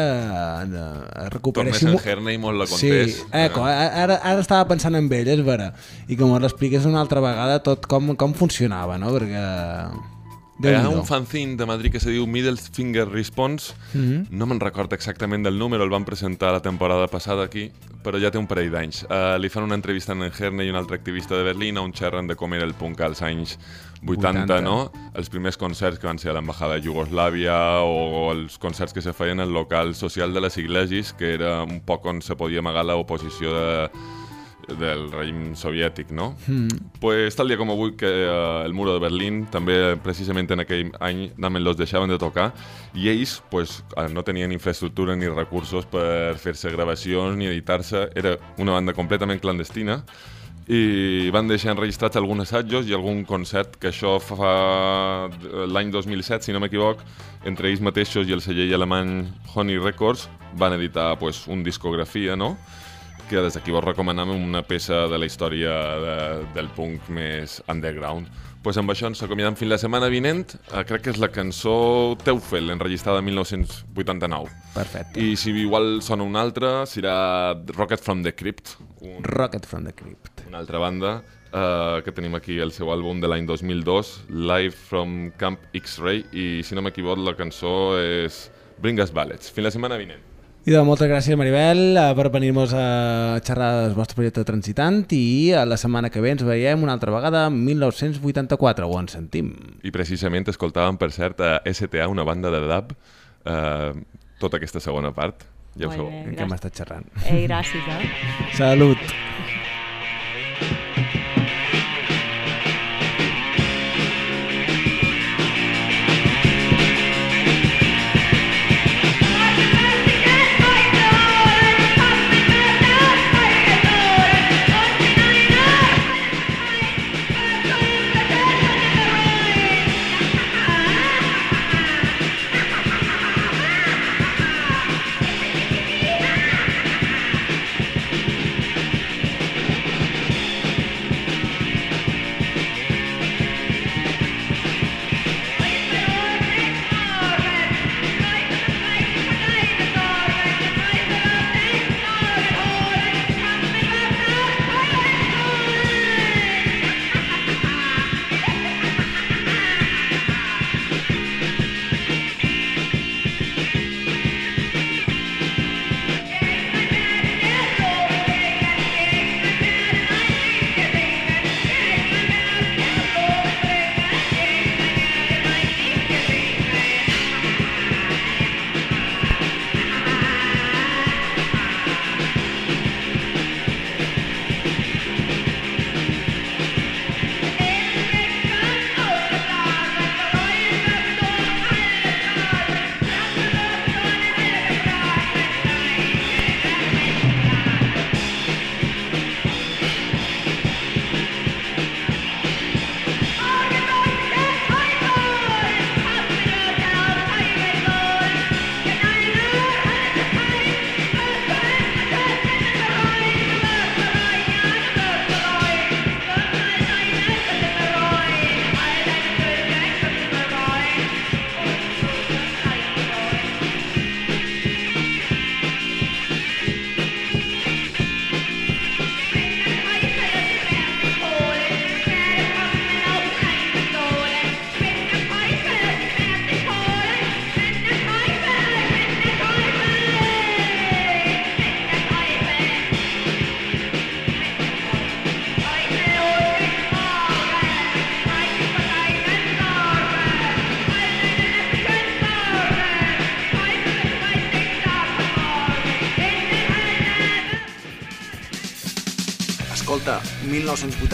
eh, Tornés recuperéssim... en Herne i molt la contés. Sí, eh, ara, ara estava pensant en ell, és vera. I que m'ho l'expliqués una altra vegada tot com, com funcionava, no? Perquè... Hi ha un fanzine de Madrid que se diu Middle Finger Response. Mhm. No me'n record exactament del número, el van presentar la temporada passada aquí, però ja té un parell d'anys. Uh, li fan una entrevista en Herne i un altre activista de Berlín on xerren de com era el punk als anys 80, 80. no? Els primers concerts que van ser a l'Embajada de Iugoslàvia o els concerts que se feien al local social de les Iglesias, que era un poc on se podia amagar l'oposició de, del règim soviètic, no? Mm. Pues tal dia com avui que eh, el muro de Berlín també precisament en aquell any Namen los deixaven de tocar i ells pues, eh, no tenien infraestructura ni recursos per fer-se gravacions ni editar-se, era una banda completament clandestina i van deixar enregistrats alguns assajos i algun concert que això fa l'any 2007, si no m'equivoc, entre ells mateixos i el celler alemany Honey Records van editar pues, un discografia, no?, que des d'aquí vos recomanem una peça de la història de, del punk més underground. Pues amb això ens acomiadem fins la setmana vinent. Eh, crec que és la cançó Teufel, enregistrada en 1989. Perfecte. I si igual sona una altra, serà Rocket from the Crypt, un, Rocket from the Crypt. Una altra banda eh, que tenim aquí el seu àlbum de l'any 2002, Live from Camp X-Ray, i si no m'equivoc la cançó és Bring Us Ballets. Fins la setmana vinent. I de moltes gràcies, Maribel, eh, per venir-nos a xerrar del vostre projecte Transitant i a la setmana que ve ens veiem una altra vegada en 1984, o ens sentim. I precisament escoltàvem, per cert, a STA, una banda de dub, eh, tota aquesta segona part. Ja ho Molt sabeu. què hem estat xerrant. Eh, gràcies, eh? Salut!